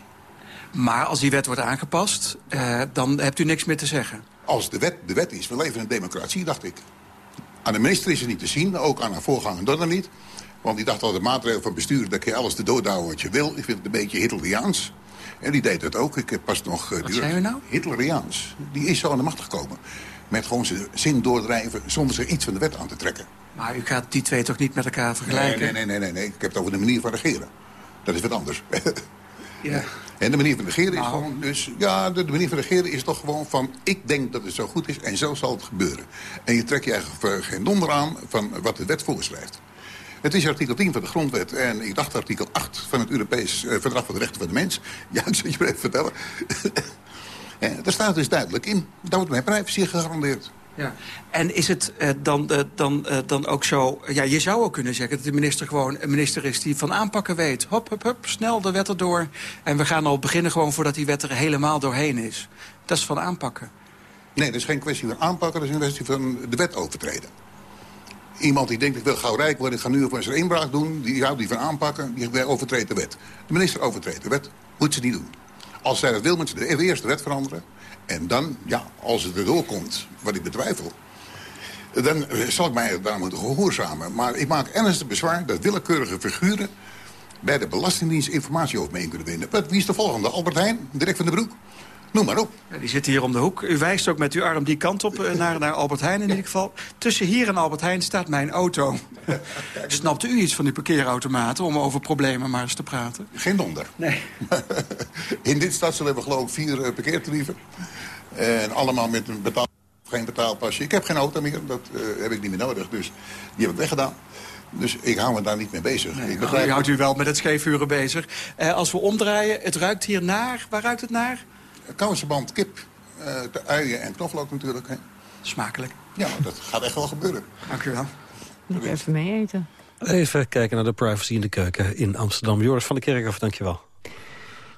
Maar als die wet wordt aangepast, uh, dan hebt u niks meer te zeggen. Als de wet de wet is, we leven in een democratie, dacht ik. Aan de minister is het niet te zien, ook aan haar voorganger dan niet. Want die dacht al de maatregel van bestuur... dat je alles te doodhouden wat je wil. Ik vind het een beetje Hitleriaans. En die deed het ook. Ik heb pas nog... Uh, Wat zei u nou? Hitleriaans. Die is zo aan de macht gekomen. met gewoon zijn zin doordrijven... zonder zich iets van de wet aan te trekken. Maar u gaat die twee toch niet met elkaar vergelijken? Nee, nee, nee, nee, nee. Ik heb het over de manier van regeren. Dat is wat anders. Ja. En de manier van regeren is gewoon... Dus, ja, de, de manier van regeren is toch gewoon van... ik denk dat het zo goed is en zo zal het gebeuren. En je trekt je eigenlijk voor geen donder aan van wat de wet voorschrijft. Het is artikel 10 van de grondwet en ik dacht artikel 8 van het Europees eh, Verdrag voor de Rechten van de Mens. Ja, ik zal je maar even vertellen. Eh, daar staat dus duidelijk in. Daar wordt mijn privacy gegarandeerd. Ja. En is het eh, dan, dan, dan ook zo... Ja, je zou ook kunnen zeggen dat de minister gewoon een minister is... die van aanpakken weet. Hop, hop, hop, snel de wet erdoor. En we gaan al beginnen gewoon voordat die wet er helemaal doorheen is. Dat is van aanpakken. Nee, dat is geen kwestie van aanpakken, dat is een kwestie van de wet overtreden. Iemand die denkt, ik wil gauw rijk worden, ik ga nu op zijn inbraak doen... die houdt die van aanpakken, die overtreedt de wet. De minister overtreedt de wet, moet ze niet doen. Als zij dat wil, moet ze de- eerst de wet veranderen. En dan, ja, als het erdoor komt, wat ik betwijfel... dan eh, zal ik mij daar moeten gehoorzamen. Maar ik maak ernstig bezwaar dat willekeurige figuren... bij de Belastingdienst informatie over me kunnen winnen. Wie is de volgende? Albert Heijn? Dirk van den Broek? Noem maar op. Ja, die zit hier om de hoek. U wijst ook met uw arm die kant op eh, naar, naar Albert Heijn in ieder geval. Tussen hier en Albert Heijn staat mijn auto. Snapte u iets van die parkeerautomaten om over problemen maar eens te praten? Geen donder. Nee. In dit stadsel hebben we geloof ik vier eh, parkeertarieven. En allemaal met een betaal, geen betaalpasje. Ik heb geen auto meer, dat eh, heb ik niet meer nodig. Dus die heb ik weggedaan. Dus ik hou me daar niet mee bezig. ik U houdt u wel met het scheefhuren bezig. Als we omdraaien, het ruikt hier naar. Waar ruikt het naar? Kousenband, kip, eh, de uien en knoflook natuurlijk. Hè. Smakelijk. Ja, dat gaat echt wel gebeuren. Dank u wel. Moet ik even mee eten. Even kijken naar de privacy in de keuken in Amsterdam. Joris van der Kerkhoff, dankjewel.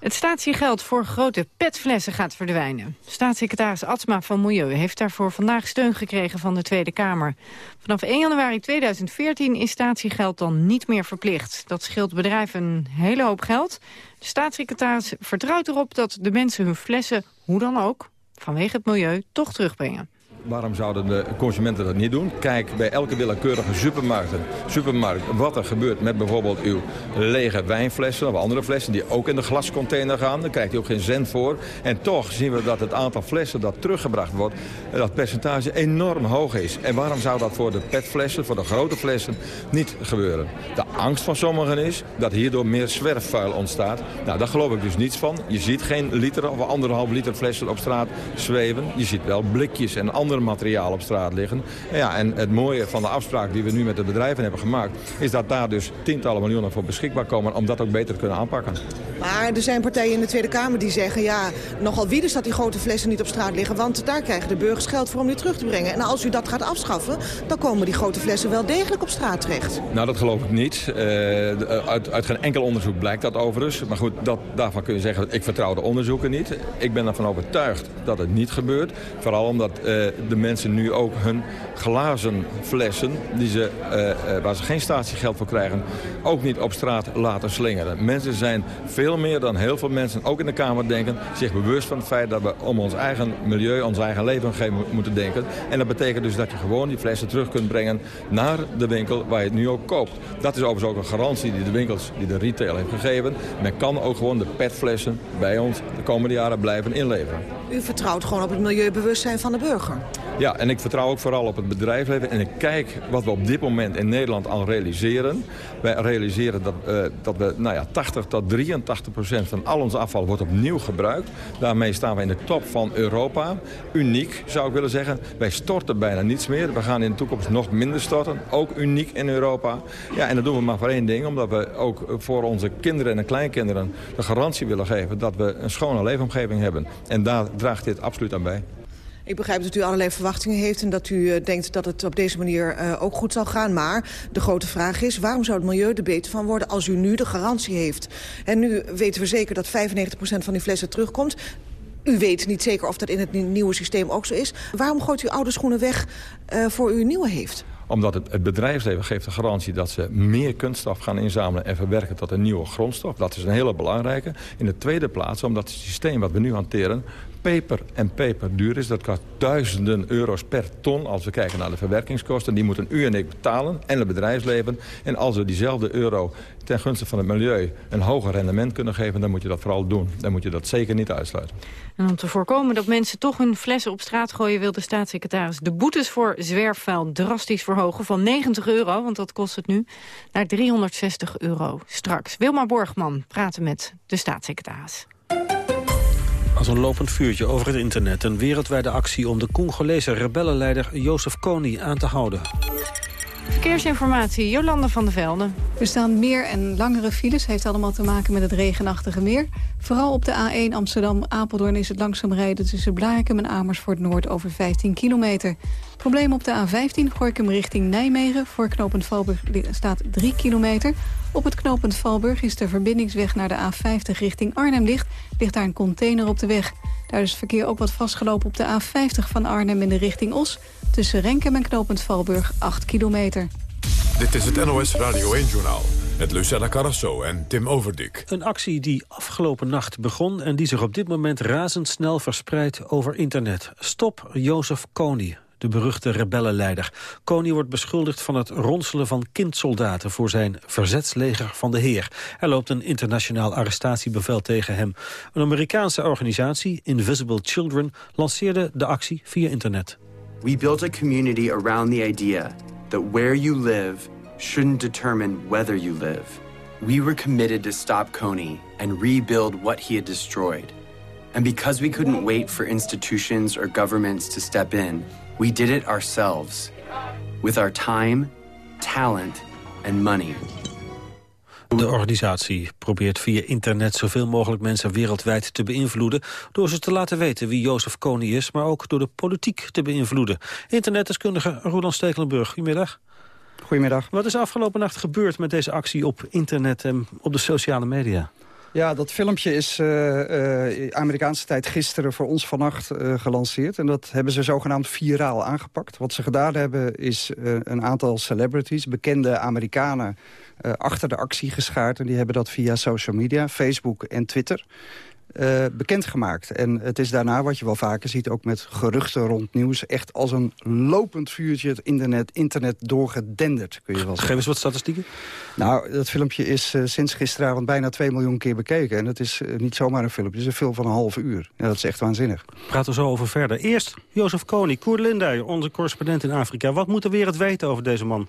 Het statiegeld voor grote petflessen gaat verdwijnen. Staatssecretaris Atsma van Milieu heeft daarvoor vandaag steun gekregen van de Tweede Kamer. Vanaf 1 januari 2014 is statiegeld dan niet meer verplicht. Dat scheelt bedrijven een hele hoop geld. De staatssecretaris vertrouwt erop dat de mensen hun flessen, hoe dan ook, vanwege het milieu, toch terugbrengen. Waarom zouden de consumenten dat niet doen? Kijk bij elke willekeurige supermarkt, supermarkt wat er gebeurt met bijvoorbeeld uw lege wijnflessen of andere flessen die ook in de glascontainer gaan. Daar krijgt u ook geen cent voor. En toch zien we dat het aantal flessen dat teruggebracht wordt, dat percentage enorm hoog is. En waarom zou dat voor de petflessen, voor de grote flessen, niet gebeuren? De angst van sommigen is dat hierdoor meer zwerfvuil ontstaat. Nou, daar geloof ik dus niets van. Je ziet geen liter of anderhalf liter flessen op straat zweven. Je ziet wel blikjes en andere materiaal op straat liggen. En Ja, en het mooie van de afspraak die we nu met de bedrijven hebben gemaakt... is dat daar dus tientallen miljoenen voor beschikbaar komen... om dat ook beter te kunnen aanpakken. Maar er zijn partijen in de Tweede Kamer die zeggen... ja, nogal wie dus dat die grote flessen niet op straat liggen... want daar krijgen de burgers geld voor om die terug te brengen. En als u dat gaat afschaffen, dan komen die grote flessen wel degelijk op straat terecht. Nou, dat geloof ik niet. Eh, de- uit, uit geen enkel onderzoek blijkt dat overigens. Maar goed, dat, daarvan kun je zeggen, ik vertrouw de onderzoeken niet. Ik ben ervan overtuigd dat het niet gebeurt. Vooral omdat eh, de mensen nu ook hun glazen flessen... Die ze, eh, eh, waar ze geen statiegeld voor krijgen, ook niet op straat laten slingeren. Mensen zijn veel meer dan heel veel mensen, ook in de Kamer denken... zich bewust van het feit dat we om ons eigen milieu, ons eigen leefomgeving moeten denken. En dat betekent dus dat je gewoon die flessen terug kunt brengen naar de winkel waar je het nu ook koopt. Dat is overigens ook een garantie die de winkels, die de retail heeft gegeven. Men kan ook gewoon de petflessen bij ons de komende jaren blijven inleveren. U vertrouwt gewoon op het milieubewustzijn van de burger. Ja, en ik vertrouw ook vooral op het bedrijfsleven. En ik kijk wat we op dit moment in Nederland al realiseren. Wij realiseren dat, eh, dat we nou ja, 80 tot 83 procent van al ons afval wordt opnieuw gebruikt. Daarmee staan we in de top van Europa. Uniek, zou ik willen zeggen. Wij storten bijna niets meer. We gaan in de toekomst nog minder storten. Ook uniek in Europa. Ja, en dat doen we maar voor één ding. Omdat we ook voor onze kinderen en kleinkinderen de garantie willen geven... dat we een schone leefomgeving hebben. En daar draagt dit absoluut aan bij. Ik begrijp dat u allerlei verwachtingen heeft... en dat u eh, denkt dat het op deze manier eh, ook goed zal gaan. Maar de grote vraag is, waarom zou het milieu er beter van worden... als u nu de garantie heeft? En nu weten we zeker dat 95% van die flessen terugkomt. U weet niet zeker of dat in het nieuwe systeem ook zo is. Waarom gooit u oude schoenen weg eh, voor u nieuwe heeft? Omdat het, het bedrijfsleven geeft de garantie dat ze meer kunststof gaan inzamelen en verwerken tot een nieuwe grondstof. Dat is een hele belangrijke. In de tweede plaats omdat het systeem wat we nu hanteren peper en peper duur is. Dat kost duizenden euro's per ton als we kijken naar de verwerkingskosten. Die moeten u en ik betalen en het bedrijfsleven. En als we diezelfde euro ten gunste van het milieu een hoger rendement kunnen geven... dan moet je dat vooral doen. Dan moet je dat zeker niet uitsluiten. En om te voorkomen dat mensen toch hun flessen op straat gooien... wil de staatssecretaris de boetes voor zwerfvuil drastisch verhogen... van 90 euro, want dat kost het nu, naar 360 euro straks. Wilma Borgman praten met de staatssecretaris. Als een lopend vuurtje over het internet. Een wereldwijde actie om de Congolese rebellenleider Jozef Kony aan te houden. Verkeersinformatie, Jolanda van der Velde. Er staan meer en langere files. Heeft allemaal te maken met het regenachtige meer. Vooral op de A1 Amsterdam-Apeldoorn is het langzaam rijden... tussen Blaakem en Amersfoort Noord over 15 kilometer. Probleem op de A15 Gorkum richting Nijmegen. Voor knooppunt Valburg staat 3 kilometer. Op het knooppunt Valburg is de verbindingsweg naar de A50 richting Arnhem dicht. Ligt daar een container op de weg. Daar is het verkeer ook wat vastgelopen op de A50 van Arnhem in de richting Os. Tussen Renkem en knooppunt Valburg 8 kilometer. Dit is het NOS Radio 1-journaal met Lucella Carrasso en Tim Overdik. Een actie die afgelopen nacht begon en die zich op dit moment razendsnel verspreidt over internet. Stop Jozef Kony, de beruchte rebellenleider. Kony wordt beschuldigd van het ronselen van kindsoldaten... voor zijn verzetsleger van de Heer. Er loopt een internationaal arrestatiebevel tegen hem. Een Amerikaanse organisatie, Invisible Children, lanceerde de actie via internet. We built a community around the idea that where you live shouldn't determine whether you live. We were committed to stop Kony and rebuild what he had destroyed. And because we couldn't wait for institutions or governments to step in, we did it ourselves with our time, talent and money. De organisatie probeert via internet zoveel mogelijk mensen wereldwijd te beïnvloeden... door ze te laten weten wie Jozef Kony is, maar ook door de politiek te beïnvloeden. Internetdeskundige Roland Stekelenburg, goedemiddag. Goedemiddag. Wat is afgelopen nacht gebeurd met deze actie op internet en op de sociale media? Ja, dat filmpje is uh, uh, Amerikaanse tijd gisteren voor ons vannacht uh, gelanceerd. En dat hebben ze zogenaamd viraal aangepakt. Wat ze gedaan hebben is een aantal celebrities, bekende Amerikanen... achter de actie geschaard. En die hebben dat via social media, Facebook en Twitter uh, bekendgemaakt. En het is daarna, wat je wel vaker ziet, ook met geruchten rond nieuws... echt als een lopend vuurtje het internet, internet doorgedenderd, kun je wel zeggen. Geef eens wat statistieken. Nou, dat filmpje is uh, sinds gisteravond bijna 2 miljoen keer bekeken. En het is uh, niet zomaar een filmpje, het is een film van een half uur. Ja, dat is echt waanzinnig. Praten we zo over verder. Eerst Jozef Kony, Koer Lindij, onze correspondent in Afrika. Wat moet de wereld weten over deze man?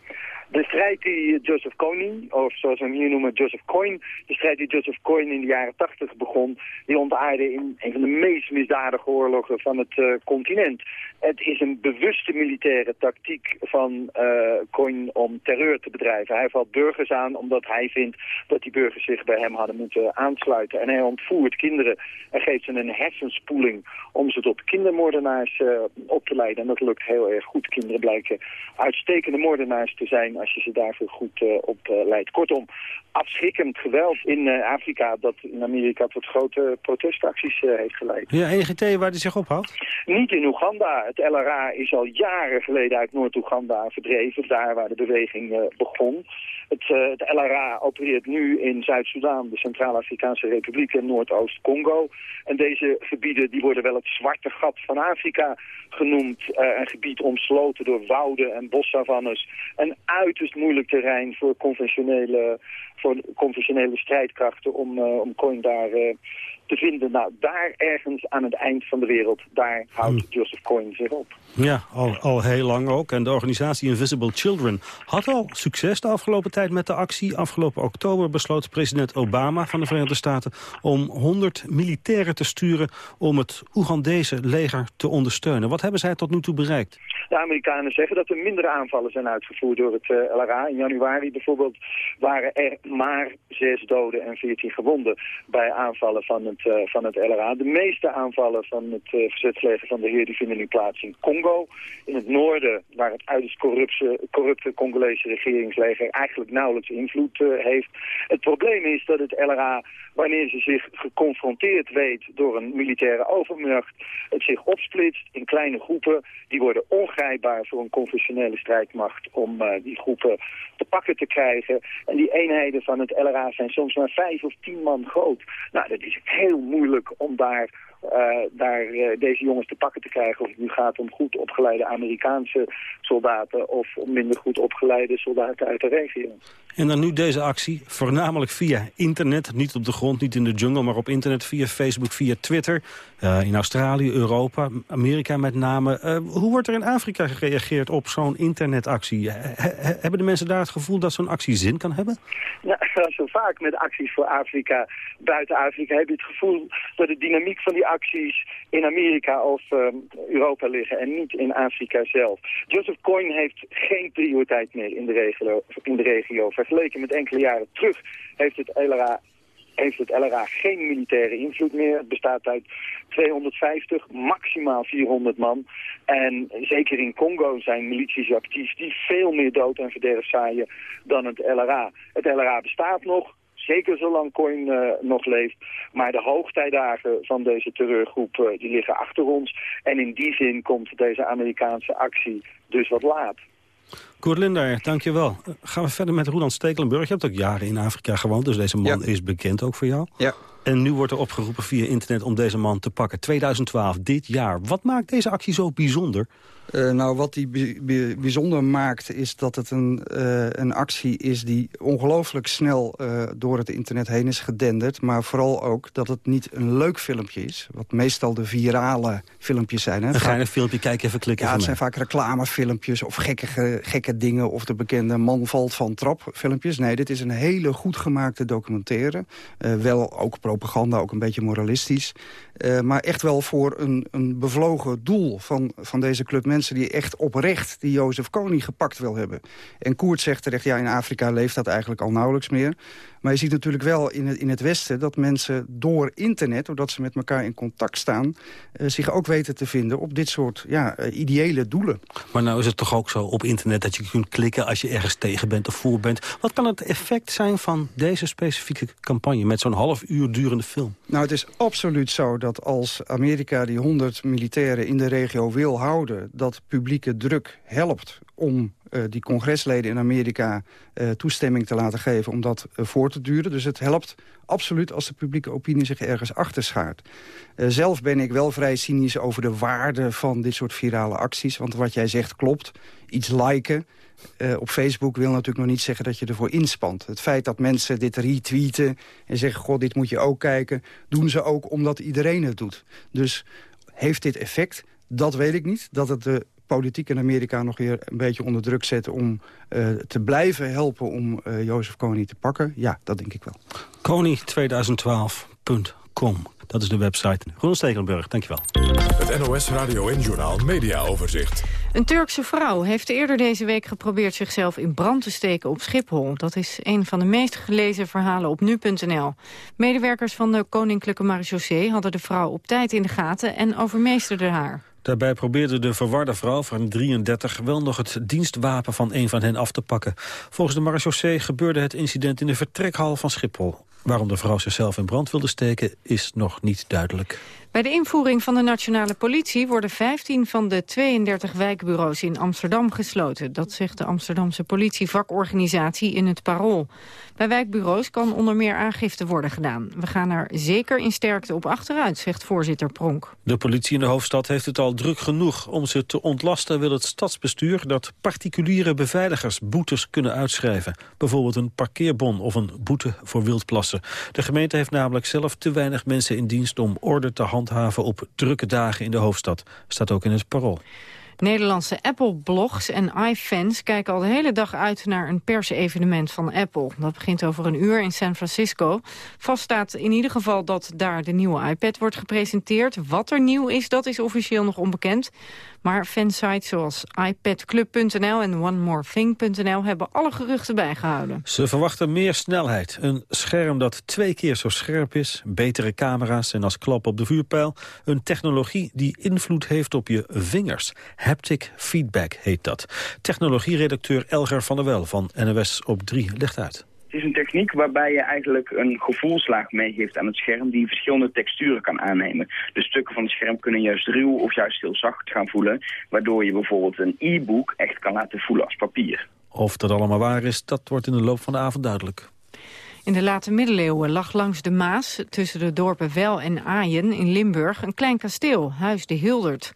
De strijd die Joseph Kony, of zoals we hem hier noemen, Joseph Coyne, de strijd die Joseph Coyne in de jaren tachtig begon, die ontaarde in een van de meest misdadige oorlogen van het uh, continent. Het is een bewuste militaire tactiek van uh, om terreur te bedrijven. Hij valt burgers aan omdat hij vindt dat die burgers zich bij hem hadden moeten aansluiten. En hij ontvoert kinderen en geeft ze een hersenspoeling om ze tot kindermoordenaars uh, op te leiden. En dat lukt heel erg goed. Kinderen blijken uitstekende moordenaars te zijn als je ze daarvoor goed uh, op uh, leidt. Kortom, afschrikkend geweld in uh, Afrika dat in Amerika tot grote protestacties heeft geleid. Ja, idee waar die zich ophoudt? Niet in Oeganda. Het LRA is al jaren geleden uit Noord-Oeganda verdreven, daar waar de beweging begon. Het, het, LRA opereert nu in Zuid-Soedan, de Centraal-Afrikaanse Republiek en Noordoost-Congo. En deze gebieden die worden wel het zwarte gat van Afrika genoemd. een gebied omsloten door wouden en bossavannes. En uiterst moeilijk terrein voor conventionele, voor conventionele strijdkrachten om, uh, om coin daar uh, te vinden. Nou, daar ergens aan het eind van de wereld, daar houdt hmm. Joseph Coin zich op. Ja, al, al heel lang ook. En de organisatie Invisible Children had al succes de afgelopen tijd met de actie. Afgelopen oktober besloot president Obama van de Verenigde Staten... om 100 militairen te sturen om het Oegandese leger te ondersteunen. Wat hebben zij tot nu toe bereikt? De Amerikanen zeggen dat er minder aanvallen zijn uitgevoerd door het uh, LRA. In januari bijvoorbeeld waren er maar zes doden en veertien gewonden bij aanvallen van het, uh, van het LRA. De meeste aanvallen van het uh, verzetsleger van de heer die vinden nu plaats in Congo. In het noorden, waar het uiterst corrupte, corrupte Congolese regeringsleger eigenlijk nauwelijks invloed heeft. Het probleem is dat het LRA, wanneer ze zich geconfronteerd weet door een militaire overmacht, het zich opsplitst in kleine groepen. Die worden ongrijpbaar voor een conventionele strijdmacht om die groepen te pakken te krijgen. En die eenheden van het LRA zijn soms maar vijf of tien man groot. Nou, dat is heel moeilijk om daar daar deze jongens te pakken te krijgen. Of het nu gaat om goed opgeleide Amerikaanse soldaten of om minder goed opgeleide soldaten uit de regio. En dan nu deze actie, voornamelijk via internet. Niet op de grond, niet in de jungle, maar op internet, via Facebook, via Twitter. Uh, in Australië, Europa, Amerika met name. Uh, hoe wordt er in Afrika gereageerd op zo'n internetactie? He hebben de mensen daar het gevoel dat zo'n actie zin kan hebben? Nou, zo vaak met acties voor Afrika, buiten Afrika... heb je het gevoel dat de dynamiek van die acties in Amerika of uh, Europa liggen... en niet in Afrika zelf. Joseph Coyne heeft geen prioriteit meer in de regio. In regio vergeleken met enkele jaren terug heeft het LRA heeft het LRA geen militaire invloed meer. Het bestaat uit 250, maximaal 400 man. En zeker in Congo zijn milities actief die veel meer dood en verderf zaaien dan het LRA. Het LRA bestaat nog, zeker zolang Coin uh, nog leeft. Maar de hoogtijdagen van deze terreurgroep uh, die liggen achter ons. En in die zin komt deze Amerikaanse actie dus wat laat. Koert Linder, dankjewel. Gaan we verder met Roland Stekelenburg. Je hebt ook jaren in Afrika gewoond, dus deze man is bekend ook voor jou. Ja. En nu wordt er opgeroepen via internet om deze man te pakken. 2012, dit jaar. Wat maakt deze actie zo bijzonder? Uh, nou, wat die bijzonder maakt is dat het een, uh, een actie is... die ongelooflijk snel uh, door het internet heen is gedenderd. Maar vooral ook dat het niet een leuk filmpje is. Wat meestal de virale filmpjes zijn. Hè? Een geinig filmpje, kijk even klikken. Ja, het zijn vaak reclamefilmpjes of gekke, gekke dingen... of de bekende man valt van trap filmpjes. Nee, dit is een hele goed gemaakte documentaire. wel ook propaganda, ook een beetje moralistisch. maar echt wel voor een, een bevlogen doel van, van deze club mensen die echt oprecht die Jozef Koning gepakt wil hebben. En Koert zegt terecht, ja, in Afrika leeft dat eigenlijk al nauwelijks meer. Maar je ziet natuurlijk wel in het, in het Westen dat mensen door internet... doordat ze met elkaar in contact staan... Uh, zich ook weten te vinden op dit soort ja, uh, ideële doelen. Maar nou is het toch ook zo op internet dat je kunt klikken... als je ergens tegen bent of voor bent. Wat kan het effect zijn van deze specifieke campagne... met zo'n half uur durende film? Nou, het is absoluut zo dat als Amerika die 100 militairen in de regio wil houden... dat publieke druk helpt om uh, die congresleden in Amerika uh, toestemming te laten geven om dat uh, voor te duren. Dus het helpt absoluut als de publieke opinie zich ergens achter schaart. zelf ben ik wel vrij cynisch over de waarde van dit soort virale acties. Want wat jij zegt klopt. Iets liken op Facebook wil natuurlijk nog niet zeggen dat je ervoor inspant. Het feit dat mensen dit retweeten en zeggen... god, dit moet je ook kijken, doen ze ook omdat iedereen het doet. Dus heeft dit effect? Dat weet ik niet. Dat het de politiek in Amerika nog weer een beetje onder druk zetten... om uh, te blijven helpen om uh, Jozef Kony te pakken? Ja, dat denk ik wel. Kony2012.com. Dat is de website. Ronald Stekelenburg, dankjewel. Het NOS Radio en Journaal Media Overzicht. Een Turkse vrouw heeft eerder deze week geprobeerd zichzelf in brand te steken op Schiphol. Dat is een van de meest gelezen verhalen op nu.nl. Medewerkers van de Koninklijke Marechaussee hadden de vrouw op tijd in de gaten en overmeesterden haar. Daarbij probeerde de verwarde vrouw van 33 wel nog het dienstwapen van een van hen af te pakken. Volgens de marechaussee gebeurde het incident in de vertrekhal van Schiphol. Waarom de vrouw zichzelf in brand wilde steken is nog niet duidelijk. Bij de invoering van de nationale politie worden 15 van de 32 wijkbureaus in Amsterdam gesloten. Dat zegt de Amsterdamse politievakorganisatie in het Parool. Bij wijkbureaus kan onder meer aangifte worden gedaan. We gaan er zeker in sterkte op achteruit, zegt voorzitter Pronk. De politie in de hoofdstad heeft het al druk genoeg. Om ze te ontlasten wil het stadsbestuur dat particuliere beveiligers boetes kunnen uitschrijven. Bijvoorbeeld een parkeerbon of een boete voor wildplassen. De gemeente heeft namelijk zelf te weinig mensen in dienst om orde te handhaven op drukke dagen in de hoofdstad. Staat ook in het parool. Nederlandse Apple-blogs en iFans kijken al de hele dag uit naar een persevenement van Apple. Dat begint over een uur in San Francisco. Vast staat in ieder geval dat daar de nieuwe iPad wordt gepresenteerd. Wat er nieuw is, dat is officieel nog onbekend. Maar fansites zoals iPadclub.nl en OneMoreThing.nl hebben alle geruchten bijgehouden. Ze verwachten meer snelheid. Een scherm dat twee keer zo scherp is, betere camera's en als klap op de vuurpijl. Een technologie die invloed heeft op je vingers. Haptic feedback heet dat. Technologieredacteur Elger van der Wel van NOS op 3 legt uit. Het is een techniek waarbij je eigenlijk een gevoelslaag meegeeft aan het scherm die verschillende texturen kan aannemen. De stukken van het scherm kunnen juist ruw of juist heel zacht gaan voelen, waardoor je bijvoorbeeld een e-book echt kan laten voelen als papier. Of dat allemaal waar is, dat wordt in de loop van de avond duidelijk. In de late middeleeuwen lag langs de Maas, tussen de dorpen Wel en Aaien in Limburg, een klein kasteel, Huis de Hildert.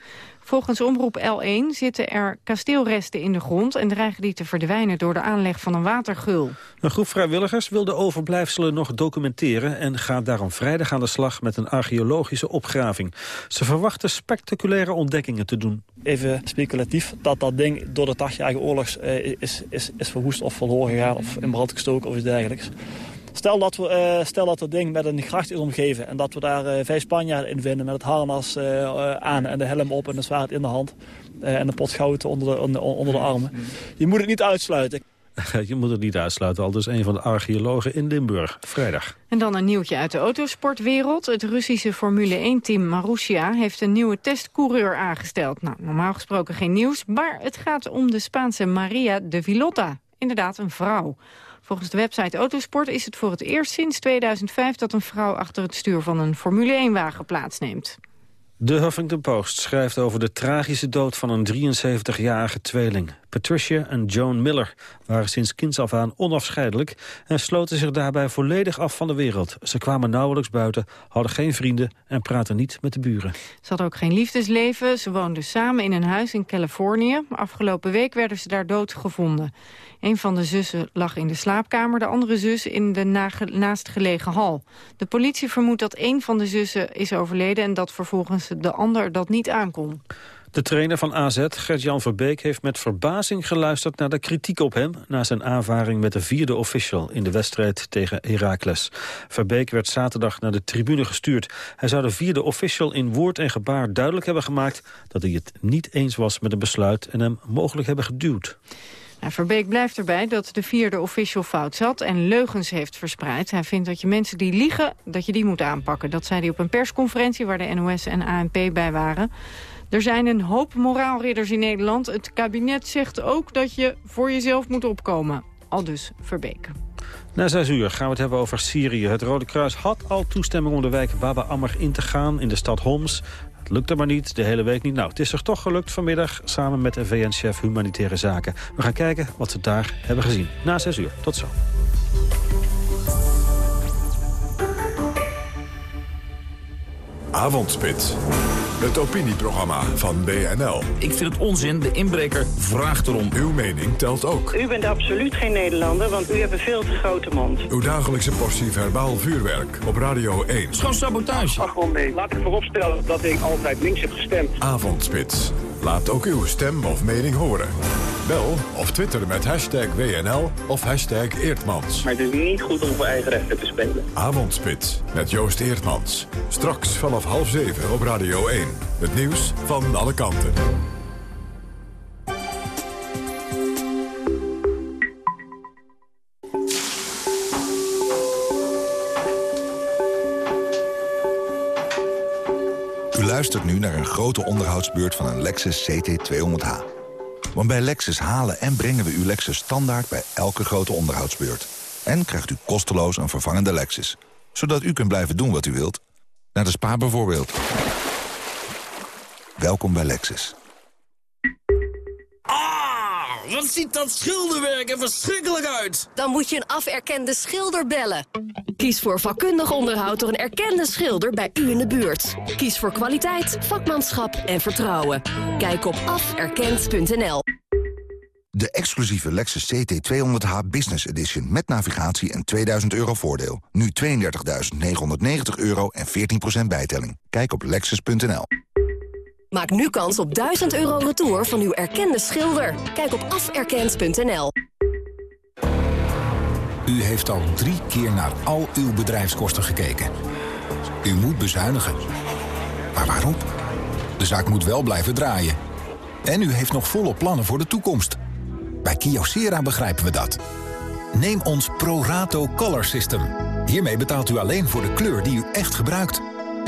Volgens Omroep L1 zitten er kasteelresten in de grond... en dreigen die te verdwijnen door de aanleg van een watergul. Een groep vrijwilligers wil de overblijfselen nog documenteren... en gaat daarom vrijdag aan de slag met een archeologische opgraving. Ze verwachten spectaculaire ontdekkingen te doen. Even speculatief, dat dat ding door de 80-jarige oorlogs eh, is, is, is verwoest of verloren gegaan... of in brand gestoken of iets dergelijks. Stel dat, we, uh, stel dat het ding met een gracht is omgeven... en dat we daar uh, vijf Spanjaarden in vinden met het harnas uh, aan... en de helm op en de zwaard in de hand... en de pot goud onder de, onder, onder de armen. Je moet het niet uitsluiten. Je moet het niet uitsluiten, al dus een van de archeologen in Limburg. Vrijdag. En dan een nieuwtje uit de autosportwereld. Het Russische Formule 1-team Marussia heeft een nieuwe testcoureur aangesteld. Nou, normaal gesproken geen nieuws, maar het gaat om de Spaanse Maria de Villota. Inderdaad, een vrouw. Volgens de website Autosport is het voor het eerst sinds 2005... dat een vrouw achter het stuur van een Formule 1-wagen plaatsneemt. De Huffington Post schrijft over de tragische dood van een 73-jarige tweeling. Patricia en Joan Miller waren sinds kinds af aan onafscheidelijk... en sloten zich daarbij volledig af van de wereld. Ze kwamen nauwelijks buiten, hadden geen vrienden en praten niet met de buren. Ze hadden ook geen liefdesleven. Ze woonden samen in een huis in Californië. Afgelopen week werden ze daar dood gevonden. Een van de zussen lag in de slaapkamer, de andere zus in de naastgelegen hal. De politie vermoedt dat een van de zussen is overleden... en dat vervolgens de ander dat niet aankon. De trainer van AZ, Gert-Jan Verbeek, heeft met verbazing geluisterd naar de kritiek op hem... na zijn aanvaring met de vierde official in de wedstrijd tegen Heracles. Verbeek werd zaterdag naar de tribune gestuurd. Hij zou de vierde official in woord en gebaar duidelijk hebben gemaakt... dat hij het niet eens was met een besluit en hem mogelijk hebben geduwd. Verbeek blijft erbij dat de vierde official fout zat en leugens heeft verspreid. Hij vindt dat je mensen die liegen, dat je die moet aanpakken. Dat zei hij op een persconferentie waar de NOS en ANP bij waren. Er zijn een hoop moraalridders in Nederland. Het kabinet zegt ook dat je voor jezelf moet opkomen. Al dus Verbeek. Na zes uur gaan we het hebben over Syrië. Het Rode Kruis had al toestemming om de wijk Baba Ammer in te gaan in de stad Homs. Het lukte maar niet, de hele week niet. Nou, het is er toch gelukt vanmiddag samen met de VN-chef Humanitaire Zaken. We gaan kijken wat ze daar hebben gezien. Na zes uur. Tot zo. Avondspits. Het opinieprogramma van BNL. Ik vind het onzin, de inbreker vraagt erom. Uw mening telt ook. U bent absoluut geen Nederlander, want u hebt een veel te grote mond. Uw dagelijkse portie verbaal vuurwerk op Radio 1. Schoon sabotage. Ach, nee. Laat ik vooropstellen dat ik altijd links heb gestemd. Avondspits. Laat ook uw stem of mening horen. Bel of twitter met hashtag WNL of hashtag Eertmans. Maar het is niet goed om voor eigen rechten te spelen. Avondspits met Joost Eertmans. Straks vanaf half zeven op Radio 1. Het nieuws van alle kanten. U luistert nu naar een grote onderhoudsbeurt van een Lexus CT200H. Want bij Lexus halen en brengen we uw Lexus standaard bij elke grote onderhoudsbeurt. En krijgt u kosteloos een vervangende Lexus. Zodat u kunt blijven doen wat u wilt. Naar de spa bijvoorbeeld. Welkom bij Lexus. Ah, wat ziet dat schilderwerk er verschrikkelijk uit. Dan moet je een aferkende schilder bellen. Kies voor vakkundig onderhoud door een erkende schilder bij u in de buurt. Kies voor kwaliteit, vakmanschap en vertrouwen. Kijk op aferkend.nl. De exclusieve Lexus CT200H Business Edition met navigatie en 2000 euro voordeel. Nu 32.990 euro en 14% bijtelling. Kijk op lexus.nl. Maak nu kans op 1000 euro retour van uw erkende schilder. Kijk op aferkend.nl. U heeft al drie keer naar al uw bedrijfskosten gekeken. U moet bezuinigen. Maar waarom? De zaak moet wel blijven draaien. En u heeft nog volop plannen voor de toekomst. Bij Kyocera begrijpen we dat. Neem ons ProRato Color System. Hiermee betaalt u alleen voor de kleur die u echt gebruikt.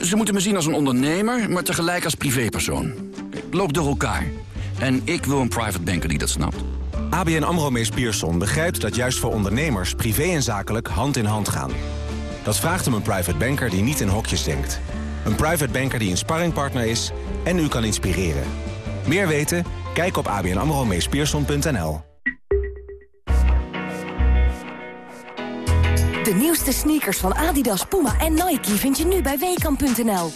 Ze moeten me zien als een ondernemer, maar tegelijk als privépersoon. Ik loop door elkaar. En ik wil een private banker die dat snapt. ABN AMRO Mees Pierson begrijpt dat juist voor ondernemers... privé en zakelijk hand in hand gaan. Dat vraagt om een private banker die niet in hokjes denkt. Een private banker die een sparringpartner is en u kan inspireren. Meer weten? Kijk op abnamromeespierson.nl. De nieuwste sneakers van Adidas, Puma en Nike vind je nu bij weekamp.nl.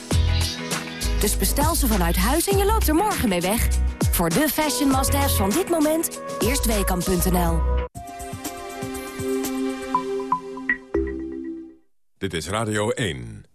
Dus bestel ze vanuit huis en je loopt er morgen mee weg. Voor de fashion must-haves van dit moment, eerst weekamp.nl. Dit is Radio 1.